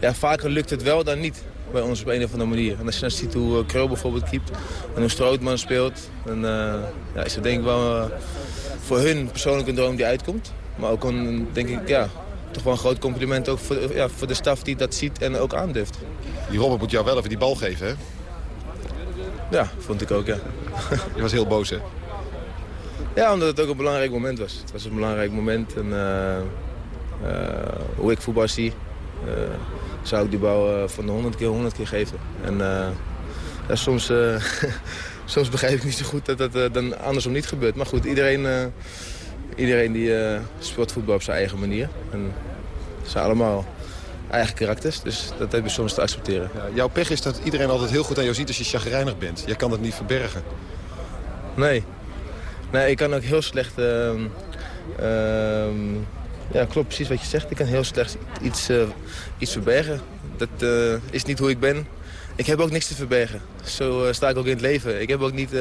ja, vaker lukt het wel dan niet bij ons op een of andere manier. En als je dan ziet hoe uh, Krul bijvoorbeeld keept en hoe Strootman speelt... dan uh, ja, is het denk ik wel voor hun persoonlijk een droom die uitkomt. Maar ook een, denk ik, ja, toch wel een groot compliment ook voor, ja, voor de staf die dat ziet en ook aandurft. Die Robert moet jou wel even die bal geven, hè? Ja, vond ik ook, ja. [LAUGHS] Je was heel boos, hè? Ja, omdat het ook een belangrijk moment was. Het was een belangrijk moment en hoe ik voetbal zie zou ik die bal van de 100 keer 100 keer geven. En ja, soms, [LAUGHS] soms begrijp ik niet zo goed dat dat dan andersom niet gebeurt. Maar goed, iedereen, iedereen die speelt voetbal op zijn eigen manier. En ze allemaal eigen karakters, dus dat heb je soms te accepteren. Ja, jouw pech is dat iedereen altijd heel goed aan jou ziet als je chagrijnig bent. Jij kan dat niet verbergen. Nee. Nee, ik kan ook heel slecht... Uh, ja, klopt precies wat je zegt. Ik kan heel slecht iets, uh, iets verbergen. Dat uh, is niet hoe ik ben. Ik heb ook niks te verbergen. Zo uh, sta ik ook in het leven. Ik, heb ook niet,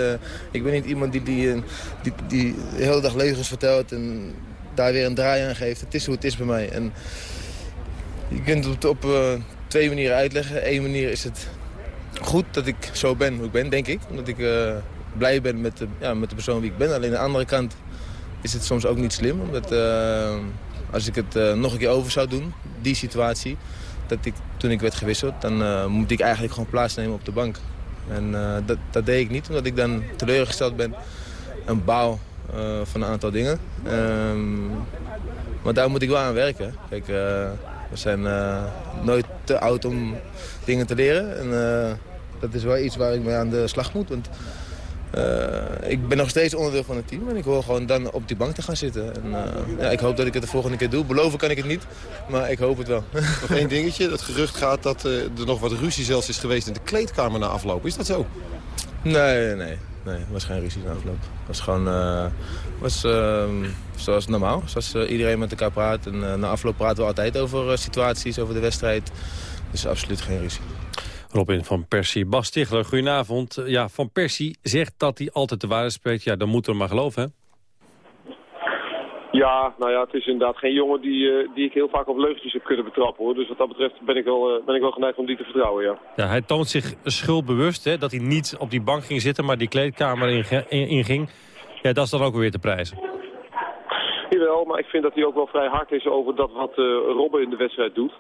ik ben niet iemand die, die, die, die de hele dag leugens vertelt en daar weer een draai aan geeft. Het is hoe het is bij mij. En je kunt het op, op twee manieren uitleggen. Eén manier is het goed dat ik zo ben hoe ik ben, denk ik. Omdat ik blij ben met de, ja, met de persoon wie ik ben. Alleen aan de andere kant is het soms ook niet slim. Omdat als ik het nog een keer over zou doen, die situatie, dat ik, toen ik werd gewisseld, dan moet ik eigenlijk gewoon plaatsnemen op de bank. En dat, dat, deed ik niet, omdat ik dan teleurgesteld ben en bouw van een aantal dingen. Um, maar daar moet ik wel aan werken. Kijk, we zijn nooit te oud om dingen te leren. En dat is wel iets waar ik mee aan de slag moet. Want uh, ik ben nog steeds onderdeel van het team en ik hoor gewoon dan op die bank te gaan zitten. En, uh, ja, ik hoop dat ik het de volgende keer doe. Beloven kan ik het niet, maar ik hoop het wel. [LAUGHS] Nog één dingetje. Het gerucht gaat dat uh, er nog wat ruzie zelfs is geweest in de kleedkamer na afloop. Is dat zo? Nee, nee. Nee, het was geen ruzie na afloop. Het was gewoon was, ehm, zoals normaal. Zoals iedereen met elkaar praat. En na afloop praten we altijd over situaties, over de wedstrijd. Dus absoluut geen ruzie. Robin van Persie. Bas Stigler, goedenavond. Ja, Van Persie zegt dat hij altijd de waarheid spreekt. Ja, dan moeten we maar geloven, hè? Ja, nou ja, het is inderdaad geen jongen die, uh, die ik heel vaak op leugentjes heb kunnen betrappen, hoor. Dus wat dat betreft ben ik wel, uh, ben ik wel geneigd om die te vertrouwen, ja. Ja, hij toont zich schuldbewust, hè, dat hij niet op die bank ging zitten, maar die kleedkamer inging. In, ja, dat is dan ook weer te prijzen. Jawel, maar ik vind dat hij ook wel vrij hard is over dat wat uh, Robben in de wedstrijd doet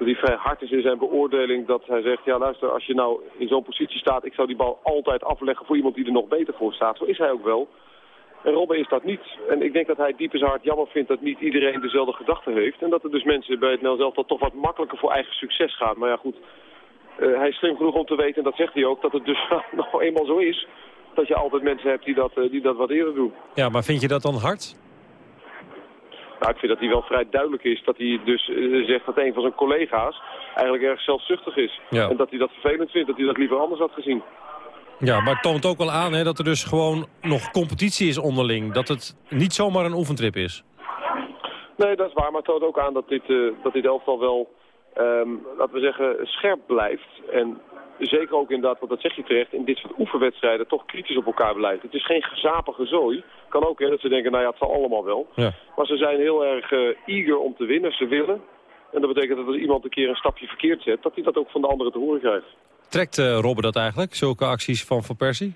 dat hij vrij hard is in zijn beoordeling. Dat hij zegt, ja luister, als je nou in zo'n positie staat... ik zou die bal altijd afleggen voor iemand die er nog beter voor staat. Zo is hij ook wel. En Robben is dat niet. En ik denk dat hij diep in zijn hart jammer vindt dat niet iedereen dezelfde gedachten heeft. En dat er dus mensen bij het zelf dat toch wat makkelijker voor eigen succes gaat. Maar ja goed, uh, hij is slim genoeg om te weten, en dat zegt hij ook, dat het dus [LAUGHS] nog eenmaal zo is. Dat je altijd mensen hebt die dat, uh, die dat wat eerder doen. Ja, maar vind je dat dan hard? Nou, ik vind dat hij wel vrij duidelijk is dat hij dus uh, zegt dat een van zijn collega's eigenlijk erg zelfzuchtig is. Ja. En dat hij dat vervelend vindt, dat hij dat liever anders had gezien. Ja, maar het toont ook wel aan hè, dat er dus gewoon nog competitie is onderling. Dat het niet zomaar een oefentrip is. Nee, dat is waar. Maar het toont ook aan dat dit, uh, dat dit elftal wel, um, laten we zeggen, scherp blijft. En zeker ook inderdaad, want dat zeg je terecht, in dit soort oefenwedstrijden toch kritisch op elkaar blijft. Het is geen gezapige zooi. Kan ook hè, dat ze denken, nou ja, het zal allemaal wel. Ja. Maar ze zijn heel erg uh, eager om te winnen. Ze willen. En dat betekent dat als iemand een keer een stapje verkeerd zet, dat hij dat ook van de anderen te horen krijgt. Trekt uh, Robben dat eigenlijk, zulke acties van Van Persie?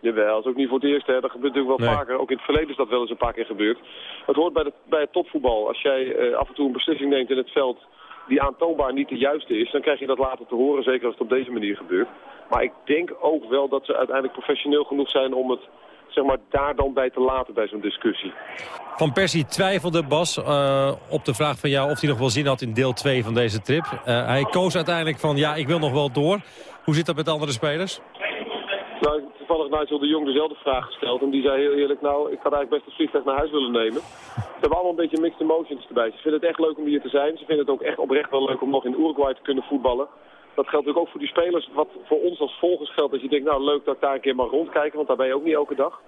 Jawel, dat is ook niet voor het eerst. Hè. Dat gebeurt natuurlijk wel Nee. vaker. Ook in het verleden is dat wel eens een paar keer gebeurd. Het hoort bij, de, bij het topvoetbal. Als jij eh, af en toe een beslissing neemt in het veld die aantoonbaar niet de juiste is, dan krijg je dat later te horen, zeker als het op deze manier gebeurt. Maar ik denk ook wel dat ze uiteindelijk professioneel genoeg zijn om het zeg maar, daar dan bij te laten bij zo'n discussie. Van Persie twijfelde Bas eh, op de vraag van jou of hij nog wel zin had in deel 2 van deze trip. Eh, hij koos uiteindelijk van ja, ik wil nog wel door. Hoe zit dat met andere spelers? Nou, toevallig Nigel de Jong dezelfde vraag gesteld. En die zei heel eerlijk, nou, ik had eigenlijk best het vliegtuig naar huis willen nemen. Ze hebben allemaal een beetje mixed emotions erbij. Ze vinden het echt leuk om hier te zijn. Ze vinden het ook echt oprecht wel leuk om nog in Uruguay te kunnen voetballen. Dat geldt natuurlijk ook voor die spelers. Wat voor ons als volgers geldt, dat je denkt, nou leuk dat ik daar een keer mag rondkijken. Want daar ben je ook niet elke dag.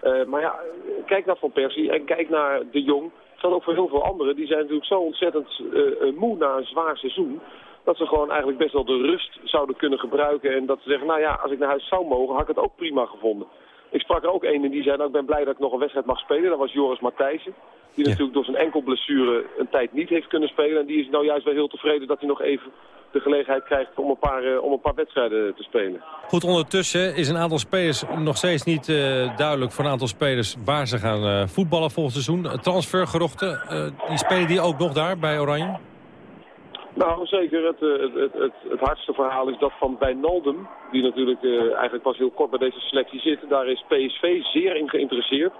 Eh, maar ja, kijk naar Van Persie en kijk naar de Jong. Dat geldt ook voor heel veel anderen. Die zijn natuurlijk zo ontzettend eh, eh, moe na een zwaar seizoen dat ze gewoon eigenlijk best wel de rust zouden kunnen gebruiken. En dat ze zeggen, nou ja, als ik naar huis zou mogen, had ik het ook prima gevonden. Ik sprak er ook een en die zei, nou ik ben blij dat ik nog een wedstrijd mag spelen. Dat was Joris Matthijssen. Die natuurlijk door zijn enkel blessure een tijd niet heeft kunnen spelen. En die is nou juist wel heel tevreden dat hij nog even de gelegenheid krijgt om een paar, eh, om een paar wedstrijden te spelen. Goed, ondertussen is een aantal spelers nog steeds niet eh, duidelijk voor een aantal spelers waar ze gaan eh, voetballen volgend seizoen. Transfergeruchten, eh, die spelen die ook nog daar bij Oranje? Nou, zeker. Het, eh, het, het, het, het hardste verhaal is dat van Wijnaldum, die natuurlijk eh, eigenlijk pas heel kort bij deze selectie zit. Daar is PSV zeer in geïnteresseerd.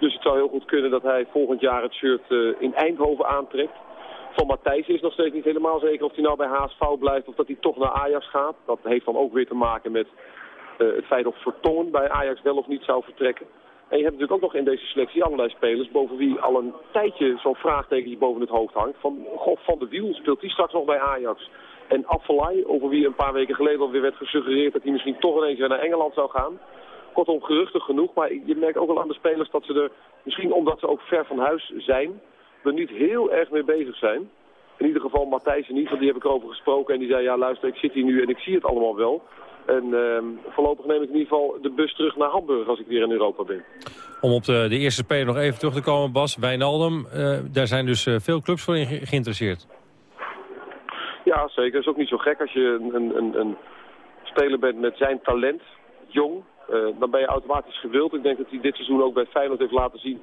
Dus het zou heel goed kunnen dat hij volgend jaar het shirt eh, in Eindhoven aantrekt. Van Matthijs is nog steeds niet helemaal zeker of hij nou bij HSV blijft of dat hij toch naar Ajax gaat. Dat heeft dan ook weer te maken met het feit of Vertoon bij Ajax wel of niet zou vertrekken. En je hebt natuurlijk ook nog in deze selectie allerlei spelers boven wie al een tijdje zo'n vraagtekentje boven het hoofd hangt. Van, goh, Van de Wiel, speelt die straks nog bij Ajax? En Affelay, over wie een paar weken geleden alweer werd gesuggereerd dat hij misschien toch ineens weer naar Engeland zou gaan. Kortom, geruchten genoeg, maar je merkt ook wel aan de spelers dat ze er, misschien omdat ze ook ver van huis zijn, er niet heel erg mee bezig zijn. In ieder geval Matthijs niet, want die heb ik erover gesproken en die zei, ja luister, ik zit hier nu en ik zie het allemaal wel. En ehm, voorlopig neem ik in ieder geval de bus terug naar Hamburg als ik weer in Europa ben. Om op de, de eerste speler nog even terug te komen, Bas. Wijnaldum, eh, daar zijn dus eh, veel clubs voor in ge- geïnteresseerd. Ja, zeker. Dat is ook niet zo gek als je een, een, een, speler bent met zijn talent, jong. eh, dan ben je automatisch gewild. Ik denk dat hij dit seizoen ook bij Feyenoord heeft laten zien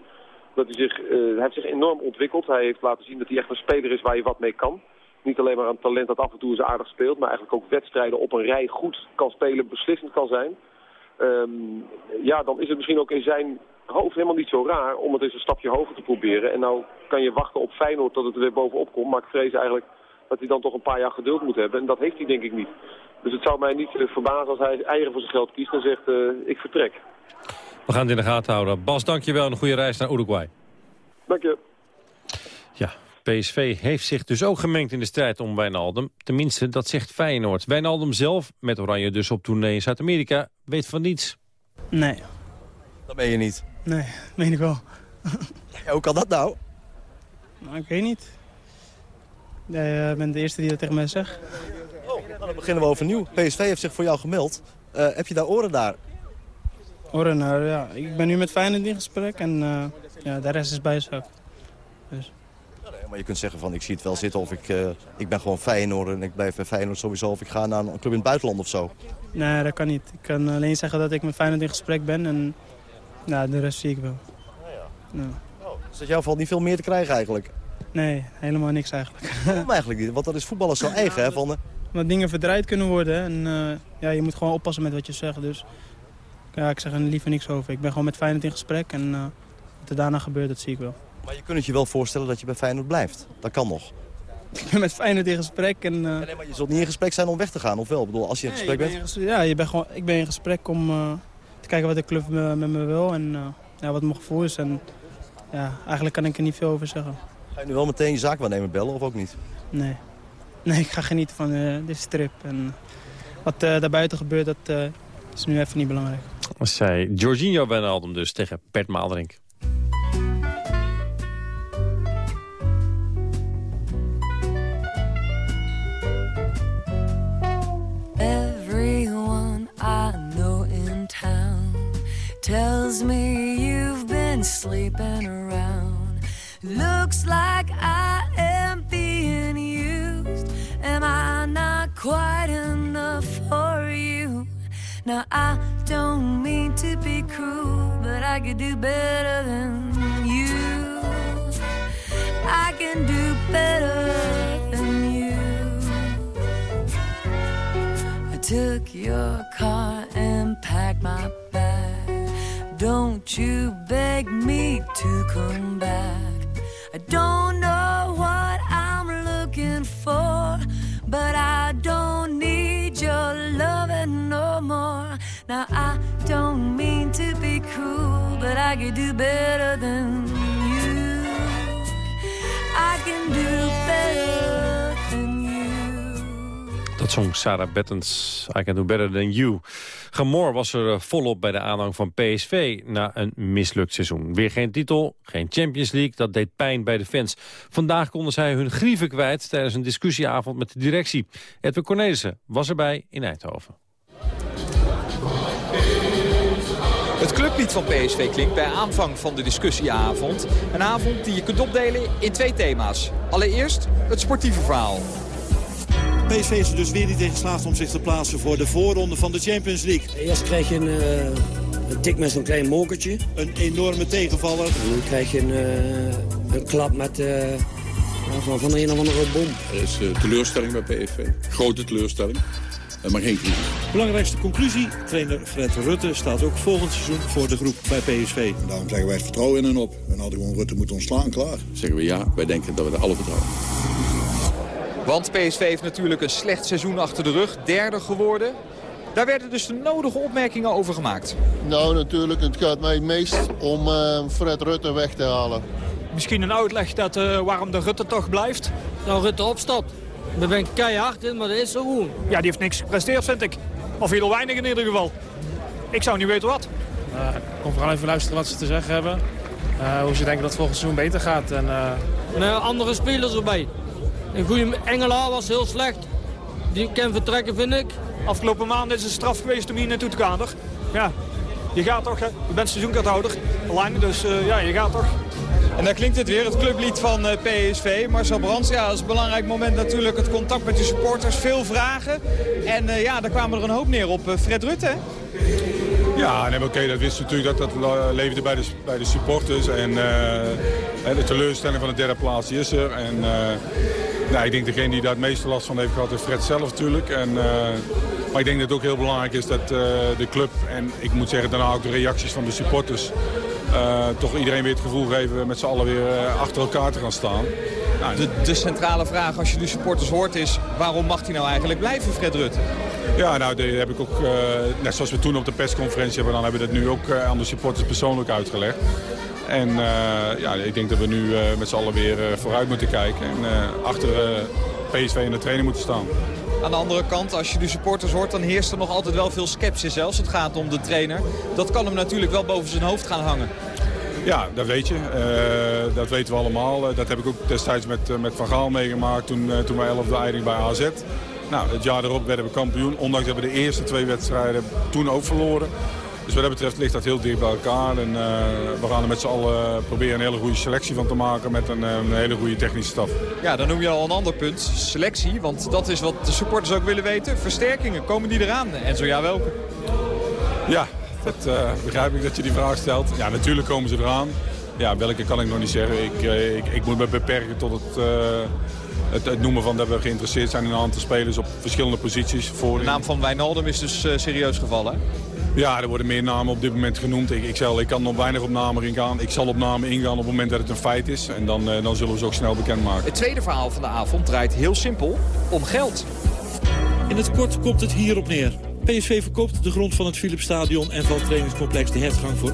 dat hij zich, hij heeft zich enorm ontwikkeld. Hij heeft laten zien dat hij echt een speler is waar je wat mee kan. Niet alleen maar een talent dat af en toe eens aardig speelt, maar eigenlijk ook wedstrijden op een rij goed kan spelen, beslissend kan zijn. Ehm, ja, dan is het misschien ook in zijn hoofd helemaal niet zo raar om het eens een stapje hoger te proberen. En nou kan je wachten op Feyenoord tot het er weer bovenop komt, maar ik vrees eigenlijk dat hij dan toch een paar jaar geduld moet hebben. En dat heeft hij denk ik niet. Dus het zou mij niet eh, verbazen als hij eigen voor zijn geld kiest en zegt, eh, ik vertrek. We gaan het in de gaten houden. Bas, dankjewel en een goede reis naar Uruguay. Dank je. Ja, PSV heeft zich dus ook gemengd in de strijd om Wijnaldum. Tenminste, dat zegt Feyenoord. Wijnaldum zelf, met Oranje dus op tournee in Zuid-Amerika, weet van niets. Nee, Dat ben je niet. nee, meen ik wel. Ja, hoe kan dat nou? Nou, ik weet niet. Jij eh, bent de eerste die dat tegen mij zegt. Nou, dan beginnen we overnieuw. PSV heeft zich voor jou gemeld. Eh, heb je daar oren naar? Horen, nou, ja, ik ben nu met Feyenoord in gesprek en eh, ja, de rest is bij zak. Dus. Ja, maar je kunt zeggen van ik zie het wel zitten of ik, eh, ik ben gewoon Feyenoord en ik blijf bij Feyenoord sowieso of ik ga naar een club in het buitenland of zo. Nee, dat kan niet. Ik kan alleen zeggen dat ik met Feyenoord in gesprek ben en nou, de rest zie ik wel. Ja. Dus dat jou valt niet veel meer te krijgen eigenlijk. Nee, helemaal niks eigenlijk. Waarom eigenlijk niet? Want dat is voetballers zo eigen hè, van... eh, Omdat dingen verdraaid kunnen worden en eh, ja, je moet gewoon oppassen met wat je zegt. Dus ja, ik zeg er liever niks over. Ik ben gewoon met Feyenoord in gesprek en eh, wat er daarna gebeurt, dat zie ik wel. Maar je kunt het je wel voorstellen dat je bij Feyenoord blijft. Dat kan nog. Ik ben met Feyenoord in gesprek en... eh, Nee, maar je zult niet in gesprek zijn om weg te gaan, of wel? Ik bedoel, als je in Nee, gesprek ben bent... in ges- ja, je bent gewoon, ik ben in gesprek om eh, te kijken wat de club me- met me wil en eh, ja, wat mijn gevoel is. En ja, eigenlijk kan ik er niet veel over zeggen. Ga je nu wel meteen je zaakwaarnemer bellen, of ook niet? Nee, nee ik ga genieten van eh deze strip. En wat eh daarbuiten gebeurt, dat eh, is nu even niet belangrijk. Dat zei Jorginho Wijnaldum dus tegen Bert Maalderink. Tells me you've been sleeping around. Looks like I am being used. Am I not quite enough for you? Now I don't mean to be cruel, but I could do better than you. I can do better than you. I took your car and packed my. Don't you beg me to come back. I don't know what I'm looking for, but I don't need your loving no more. Now I don't mean to be cruel, but I could do better than you. I can do better. Dat zong Sarah Bettens, I Can Do Better Than You. Gamor was er eh, volop bij de aanhang van PSV na een mislukt seizoen. Weer geen titel, geen Champions League, dat deed pijn bij de fans. Vandaag konden zij hun grieven kwijt tijdens een discussieavond met de directie. Edwin Cornelissen was erbij in Eindhoven. Het clublied van PSV klinkt bij aanvang van de discussieavond. Een avond die je kunt opdelen in twee thema's. Allereerst het sportieve verhaal. PSV is er dus weer niet in geslaagd om zich te plaatsen voor de voorronde van de Champions League. Eerst krijg je een, eh, een tik met zo'n klein mokertje. Een enorme tegenvaller. En dan krijg je een, eh, een klap met, eh, van, van een of andere bom. Er is teleurstelling bij PSV. Grote teleurstelling. Maar geen crisis. Belangrijkste conclusie, trainer Fred Rutte staat ook volgend seizoen voor de groep bij PSV. Daarom zeggen wij het vertrouwen in hen op. En hadden gewoon Rutte moeten ontslaan, klaar. Zeggen we ja, wij denken dat we er alle vertrouwen. Want PSV heeft natuurlijk een slecht seizoen achter de rug. Derde geworden. Daar werden dus de nodige opmerkingen over gemaakt. Nou, natuurlijk. Het gaat mij het meest om eh, Fred Rutte weg te halen. Misschien een uitleg dat, eh, waarom de Rutte toch blijft? Nou, Rutte opstapt. Daar ben ik keihard in, maar dat is zo gewoon. Ja, die heeft niks gepresteerd, vind ik. Of heel weinig in ieder geval. Ik zou niet weten wat. Eh, ik kom vooral even luisteren wat ze te zeggen hebben. Eh, hoe ze denken dat het volgend seizoen beter gaat. En, eh, Nee, andere spelers erbij. Een goede Engelaar was heel slecht. Die kan vertrekken, vind ik. Afgelopen maand is het straf geweest om hier naartoe te gaan, toch? Ja, je gaat toch, hè? Je bent seizoenkaarthouder. Lang, dus eh, ja, je gaat toch. En daar klinkt het weer, het clublied van eh, PSV. Marcel Brands, ja, dat is een belangrijk moment natuurlijk. Het contact met de supporters, veel vragen. En eh, ja, daar kwamen er een hoop neer op Fred Rutte. Ja, nee, oké, dat wist natuurlijk dat dat le- leefde bij de, bij de supporters. En eh, de teleurstelling van de derde plaats is er. En eh, nou, ik denk degene die daar het meeste last van heeft gehad is Fred zelf natuurlijk. En, eh, maar ik denk dat het ook heel belangrijk is dat eh, de club en ik moet zeggen daarna ook de reacties van de supporters... eh, toch iedereen weer het gevoel geven met z'n allen weer eh, achter elkaar te gaan staan. Nou, De, de centrale vraag als je de supporters hoort is... waarom mag hij nou eigenlijk blijven, Fred Rutte? Ja, nou, dat heb ik ook, eh, net zoals we toen op de persconferentie hebben, dan hebben we dat nu ook eh, aan de supporters persoonlijk uitgelegd. En eh, ja, ik denk dat we nu met z'n allen weer vooruit moeten kijken en achter PSV en de trainer moeten staan. Aan de andere kant, als je de supporters hoort... dan heerst er nog altijd wel veel sceptisch als het gaat om de trainer. Dat kan hem natuurlijk wel boven zijn hoofd gaan hangen. Ja, dat weet je. Dat weten we allemaal. Dat heb ik ook destijds met, met Van Gaal meegemaakt toen, toen wij 11e eindigden bij AZ. Nou, het jaar erop werden we kampioen. Ondanks dat we de eerste twee wedstrijden toen ook verloren. Dus wat dat betreft ligt dat heel dicht bij elkaar. En eh, we gaan er met z'n allen proberen een hele goede selectie van te maken met een, eh, een hele goede technische staf. Ja, dan noem je al een ander punt. Selectie, want dat is wat de supporters ook willen weten. Versterkingen, komen die eraan? En zo ja, welke? Ja, dat eh, begrijp ik dat je die vraag stelt. Ja, natuurlijk komen ze eraan. Ja, welke kan ik nog niet zeggen. Ik, eh, ik, ik moet me beperken tot het, eh, het, het noemen van dat we geïnteresseerd zijn in een aantal spelers op verschillende posities. Voor De naam van Wijnaldum is dus eh, serieus gevallen. Ja, er worden meer namen op dit moment genoemd. Ik, ik, zal, ik kan nog weinig op namen ingaan. Ik zal op namen ingaan op het moment dat het een feit is. En dan, eh, dan zullen we ze ook snel bekendmaken. Het tweede verhaal van de avond draait heel simpel om geld. In het kort komt het hierop neer. PSV verkoopt de grond van het Philipsstadion en van trainingscomplex De Hertgang voor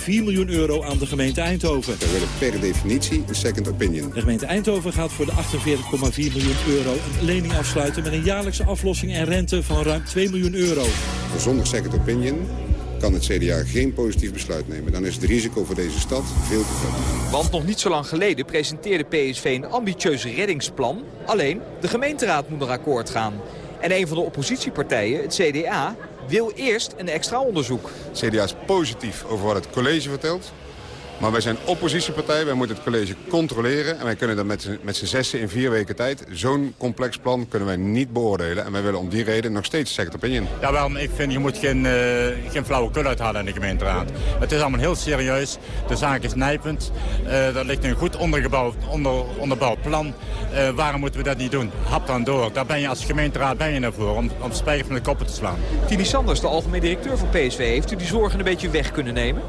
48,4 miljoen euro aan de gemeente Eindhoven. We willen per definitie een second opinion. De gemeente Eindhoven gaat voor de 48,4 miljoen euro een lening afsluiten met een jaarlijkse aflossing en rente van ruim 2 miljoen euro. Zonder second opinion kan het CDA geen positief besluit nemen. Dan is het risico voor deze stad veel te groot. Want nog niet zo lang geleden presenteerde PSV een ambitieus reddingsplan. Alleen, de gemeenteraad moet er akkoord gaan. En een van de oppositiepartijen, het CDA, wil eerst een extra onderzoek. CDA is positief over wat het college vertelt. Maar wij zijn oppositiepartij, wij moeten het college controleren... en wij kunnen dat met, z'n- zessen in vier weken tijd... zo'n complex plan kunnen wij niet beoordelen. En wij willen om die reden nog steeds second opinion. Ja, wel, maar ik vind je moet geen, uh, geen flauwekul uithalen in de gemeenteraad. Het is allemaal heel serieus. De zaak is nijpend. Uh, er ligt een goed ondergebouwd, onder, onderbouwd plan. Uh, waarom moeten we dat niet doen? Hap dan door. Daar ben je als gemeenteraad ben je ervoor, om, om spijker van de koppen te slaan. Tini Sanders, de algemeen directeur van PSV, heeft u die zorgen een beetje weg kunnen nemen?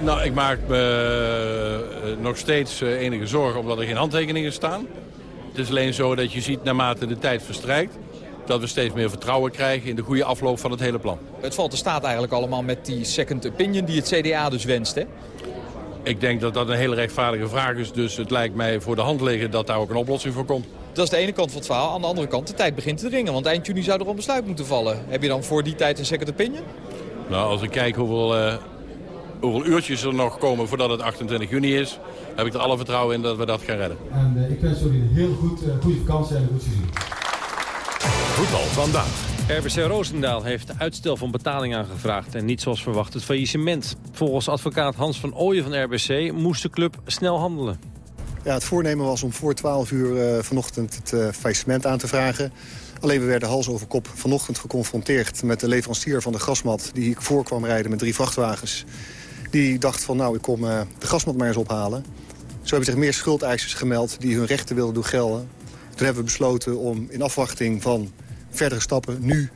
Nou, ik maak me uh, nog steeds uh, enige zorgen omdat er geen handtekeningen staan. Het is alleen zo dat je ziet naarmate de tijd verstrijkt... dat we steeds meer vertrouwen krijgen in de goede afloop van het hele plan. Het valt de staat eigenlijk allemaal met die second opinion die het CDA dus wenst, hè? Ik denk dat dat een hele rechtvaardige vraag is. Dus het lijkt mij voor de hand liggen dat daar ook een oplossing voor komt. Dat is de ene kant van het verhaal. Aan de andere kant, de tijd begint te dringen. Want eind juni zou er een besluit moeten vallen. Heb je dan voor die tijd een second opinion? Nou, als ik kijk hoeveel... Uh hoeveel uurtjes er nog komen voordat het 28 juni is... heb ik er alle vertrouwen in dat we dat gaan redden. En uh, ik wens jullie een heel goed, uh, goede vakantie en een goed seizoen. Voetbal vandaag. RBC Roosendaal heeft uitstel van betaling aangevraagd... en niet zoals verwacht het faillissement. Volgens advocaat Hans van Ooyen van RBC moest de club snel handelen. Ja, het voornemen was om voor 12 uur uh, vanochtend het uh, faillissement aan te vragen. Alleen we werden hals over kop vanochtend geconfronteerd met de leverancier van de grasmat... die hier voor kwam rijden met drie vrachtwagens. Die dacht van nou, ik kom uh, de grasmat maar eens ophalen. Zo hebben zich meer schuldeisers gemeld die hun rechten wilden doen gelden. Toen hebben we besloten om in afwachting van verdere stappen... nu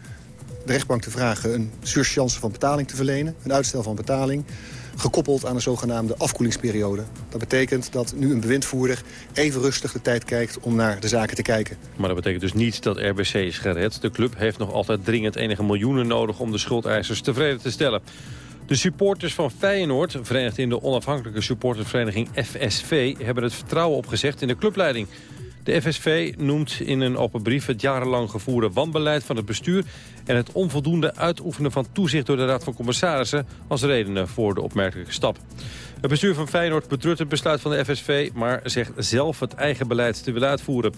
de rechtbank te vragen een surchance van betaling te verlenen. Een uitstel van betaling gekoppeld aan een zogenaamde afkoelingsperiode. Dat betekent dat nu een bewindvoerder even rustig de tijd kijkt om naar de zaken te kijken. Maar dat betekent dus niet dat RBC is gered. De club heeft nog altijd dringend enige miljoenen nodig om de schuldeisers tevreden te stellen. De supporters van Feyenoord, verenigd in de onafhankelijke supportersvereniging FSV... hebben het vertrouwen opgezegd in de clubleiding. De FSV noemt in een open brief het jarenlang gevoerde wanbeleid van het bestuur... en het onvoldoende uitoefenen van toezicht door de Raad van Commissarissen... als redenen voor de opmerkelijke stap. Het bestuur van Feyenoord betrut het besluit van de FSV... maar zegt zelf het eigen beleid te willen uitvoeren.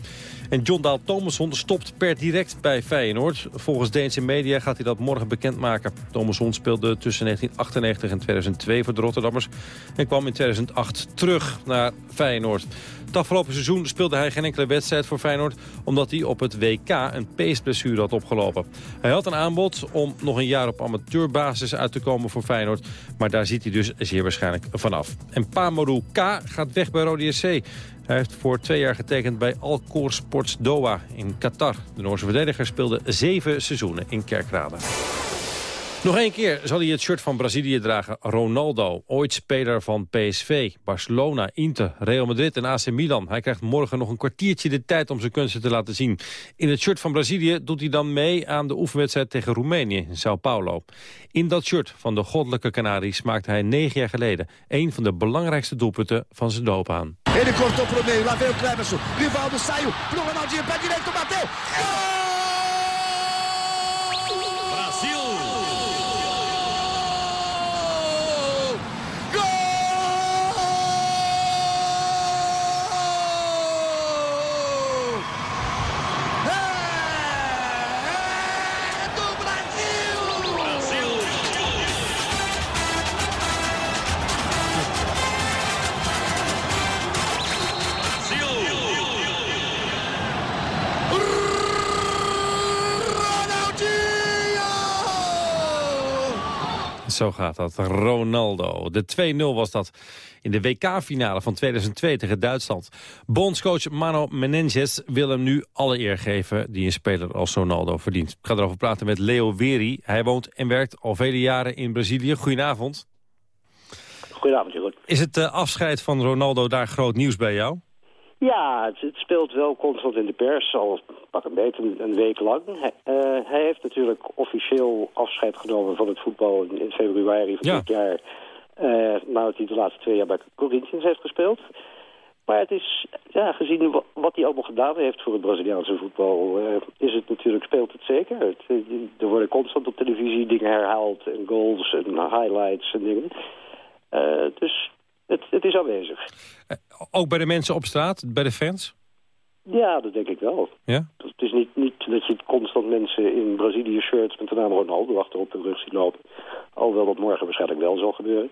En John Daal Thomasson stopt per direct bij Feyenoord. Volgens Deense media gaat hij dat morgen bekendmaken. Thomasson speelde tussen 1998 en 2002 voor de Rotterdammers... en kwam in 2008 terug naar Feyenoord. Het afgelopen seizoen speelde hij geen enkele wedstrijd voor Feyenoord... omdat hij op het WK een peesblessure had opgelopen. Hij had een aanbod om nog een jaar op amateurbasis uit te komen voor Feyenoord... maar daar ziet hij dus zeer waarschijnlijk vanaf. En Pamoru K. gaat weg bij Rode SC. Hij heeft voor twee jaar getekend bij Alcor Sports Doha in Qatar. De Noorse verdediger speelde zeven seizoenen in Kerkrade. Nog één keer zal hij het shirt van Brazilië dragen. Ronaldo, ooit speler van PSV, Barcelona, Inter, Real Madrid en AC Milan. Hij krijgt morgen nog een kwartiertje de tijd om zijn kunsten te laten zien. In het shirt van Brazilië doet hij dan mee aan de oefenwedstrijd tegen Roemenië in Sao Paulo. In dat shirt van de goddelijke Canaries maakte hij negen jaar geleden... een van de belangrijkste doelpunten van zijn loopbaan. Ele cortou pro meio. Rivaldo saiu pro Ronaldinho, pé direito, bateu. Zo gaat dat. Ronaldo. De 2-0 was dat in de WK-finale van 2002 tegen Duitsland. Bondscoach Mano Menendez wil hem nu alle eer geven... die een speler als Ronaldo verdient. Ik ga erover praten met Leo Weri. Hij woont en werkt al vele jaren in Brazilië. Goedenavond. Goedenavond, Jeroen. Is het uh, afscheid van Ronaldo daar groot nieuws bij jou? Ja, het, het, speelt wel constant in de pers, al pak een beetje een, een week lang. Hij, uh, hij, heeft natuurlijk officieel afscheid genomen van het voetbal in, in februari van ja. dit jaar. Uh, nadat hij de laatste twee jaar bij Corinthians heeft gespeeld. Maar het is, ja, gezien wat, wat hij allemaal gedaan heeft voor het Braziliaanse voetbal, uh, is het natuurlijk, speelt het zeker. Het, er worden constant op televisie dingen herhaald en goals en highlights en dingen. dus het, het, is aanwezig. Ook bij de mensen op straat, bij de fans? Ja, dat denk ik wel. Ja? Het is niet, niet dat je constant mensen in Brazilië shirts met de naam Ronaldo achterop de rug ziet lopen. Alhoewel dat morgen waarschijnlijk wel zal gebeuren.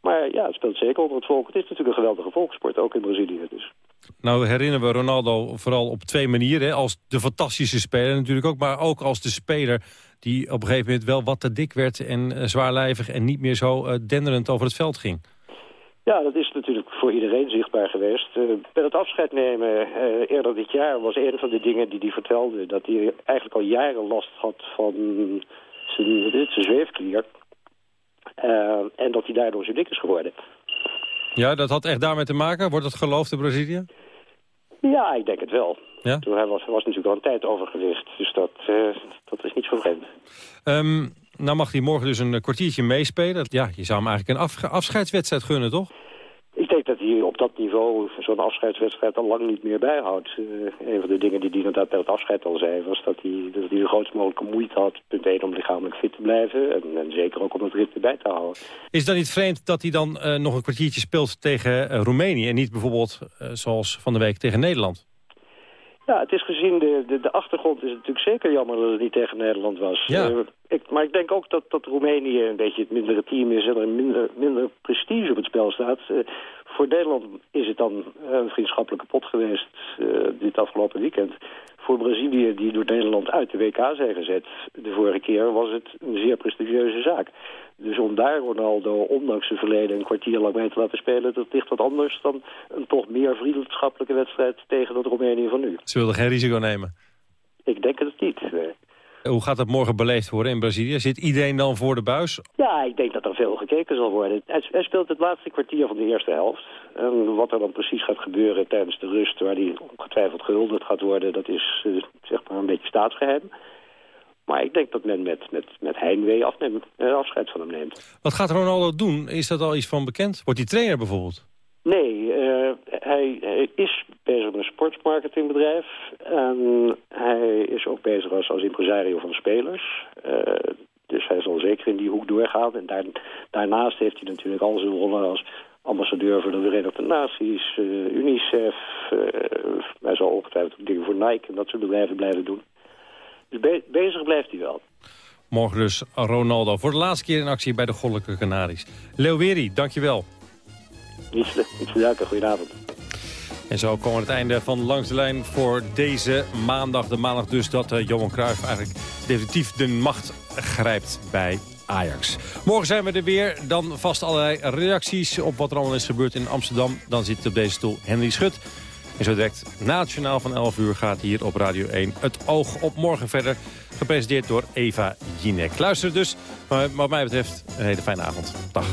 Maar ja, het speelt zeker onder het volk. Het is natuurlijk een geweldige volkssport, ook in Brazilië. Dus. Nou herinneren we Ronaldo vooral op twee manieren. hè. Als de fantastische speler natuurlijk ook, maar ook als de speler die op een gegeven moment wel wat te dik werd en eh, zwaarlijvig en niet meer zo eh, denderend over het veld ging. Ja, dat is natuurlijk voor iedereen zichtbaar geweest. Eh, bij het afscheid nemen eh, eerder dit jaar was een van de dingen die hij vertelde... dat hij eigenlijk al jaren last had van zijn, zweefklier. Eh, en dat hij daardoor zo dik is geworden. Ja, dat had echt daarmee te maken. Wordt dat geloofd in Brazilië? Ja, ik denk het wel. Ja? Toen hij was, was natuurlijk al een tijd overgewicht. Dus dat, eh, dat is niet zo vreemd. Ehm, nou mag hij morgen dus een eh, kwartiertje meespelen. Ja, je zou hem eigenlijk een af- afscheidswedstrijd gunnen, toch? Ik denk dat hij op dat niveau zo'n afscheidswedstrijd al lang niet meer bijhoudt. Eh, een van de dingen die hij inderdaad bij het afscheid al zei... was dat hij, dat hij de grootst mogelijke moeite had... punt 1 om lichamelijk fit te blijven... en, en zeker ook om het ritme bij te houden. Is het dan niet vreemd dat hij dan eh, nog een kwartiertje speelt tegen Roemenië... en niet bijvoorbeeld, zoals van de week, tegen Nederland? Ja, het is gezien de, de, de achtergrond is het natuurlijk zeker jammer dat het niet tegen Nederland was. Ja. Eh, ik, maar ik denk ook dat, dat Roemenië een beetje het mindere team is en er minder, minder prestige op het spel staat. Eh, voor Nederland is het dan een vriendschappelijke pot geweest eh, dit afgelopen weekend. Voor Brazilië, die door Nederland uit de WK zijn gezet de vorige keer, was het een zeer prestigieuze zaak. Dus om daar Ronaldo, ondanks zijn verleden, een kwartier lang mee te laten spelen... dat ligt wat anders dan een toch meer vriendschappelijke wedstrijd tegen dat Roemenië van nu. Ze wilden geen risico nemen. Ik denk het niet. Hoe gaat dat morgen beleefd worden in Brazilië? Zit iedereen dan voor de buis? Ja, ik denk dat er veel gekeken zal worden. Hij, speelt het laatste kwartier van de eerste helft. En wat er dan precies gaat gebeuren tijdens de rust... waar hij ongetwijfeld gehuldigd gaat worden... dat is eh, zeg maar een beetje staatsgeheim. Maar ik denk dat men met, met, met heimwee afneemt, eh, afscheid van hem neemt. Wat gaat Ronaldo doen? Is dat al iets van bekend? Wordt hij trainer bijvoorbeeld? Nee, eh, hij, hij is bezig met een sportsmarketingbedrijf. En hij is ook bezig als, als impresario van spelers. Eh, dus hij zal zeker in die hoek doorgaan. En daar, daarnaast heeft hij natuurlijk al zijn rollen als ambassadeur voor de Verenigde Naties, UNICEF. hij zal ongetwijfeld ook dingen voor Nike en dat soort bedrijven blijven doen. Dus be- bezig blijft hij wel. Morgen dus Ronaldo. Voor de laatste keer in actie bij de Goddelijke Canaries. Leo Weri, dankjewel. Niets te, danken, goedenavond. En zo komen we aan het einde van Langs de Lijn voor deze maandag. De maandag dus dat eh, Johan Cruijff eigenlijk definitief de macht grijpt bij Ajax. Morgen zijn we er weer. Dan vast allerlei reacties op wat er allemaal is gebeurd in Amsterdam. Dan zit op deze stoel Henry Schut. En zo direct na het van 11 uur gaat hier op Radio 1 het oog op morgen verder. Gepresenteerd door Eva Jinek. Luister dus, maar wat mij betreft, een hele fijne avond. Dag.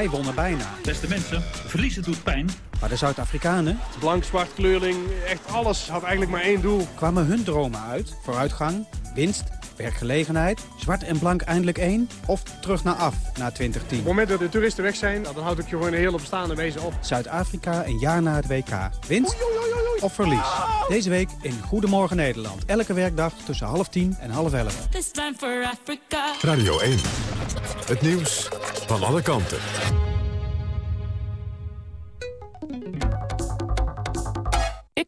Wij wonnen bijna. Beste mensen, verliezen doet pijn. Maar de Zuid-Afrikanen Blank, zwart, kleurling, echt alles had eigenlijk maar één doel. kwamen hun dromen uit. Vooruitgang, winst, werkgelegenheid. Zwart en blank eindelijk één? Of terug naar af, na Op 2010? het moment dat de toeristen weg zijn, dan houd ik je gewoon een hele bestaande wezen op. Zuid-Afrika een jaar na het WK. Winst of verlies? Deze week in Goedemorgen Nederland. Elke werkdag tussen half tien en half elf. This time for Africa. Radio 1. Het nieuws van alle kanten.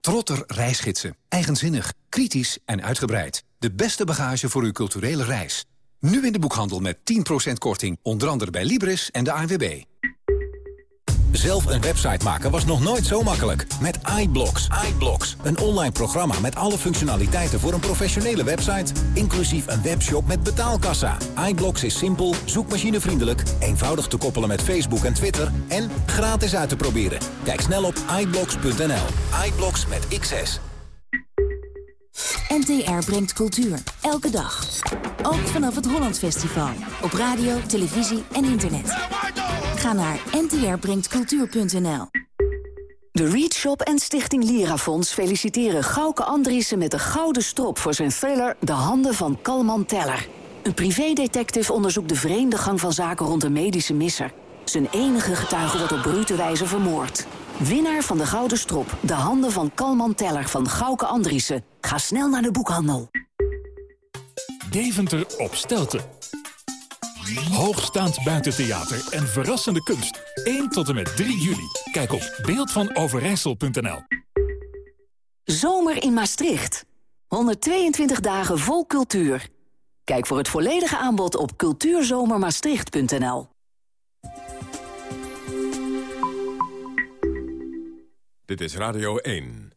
Trotter reisgidsen. Eigenzinnig, kritisch en uitgebreid. De beste bagage voor uw culturele reis. Nu in de boekhandel met 10% korting, onder andere bij Libris en de ANWB. Zelf een website maken was nog nooit zo makkelijk. Met iBlocks. iBlocks, een online programma met alle functionaliteiten voor een professionele website. Inclusief een webshop met betaalkassa. iBlocks is simpel, zoekmachinevriendelijk, eenvoudig te koppelen met Facebook en Twitter en gratis uit te proberen. Kijk snel op iBlocks.nl. iBlocks met XS. NTR brengt cultuur. Elke dag. Ook vanaf het Holland Festival. Op radio, televisie en internet. Ga naar ntrbrengtcultuur.nl De Read Shop en Stichting Lirafonds feliciteren Gauke Andriessen met de gouden strop voor zijn thriller De Handen van Kalman Teller. Een privédetective onderzoekt de vreemde gang van zaken rond een medische misser. Zijn enige getuige wordt op brute wijze vermoord. Winnaar van de gouden strop, De Handen van Kalman Teller van Gauke Andriessen. Ga snel naar de boekhandel. Deventer op Stelten. Hoogstaand buitentheater en verrassende kunst. 1 tot en met 3 juli. Kijk op beeldvanoverijssel.nl Zomer in Maastricht. 122 dagen vol cultuur. Kijk voor het volledige aanbod op cultuurzomermaastricht.nl. Dit is Radio 1.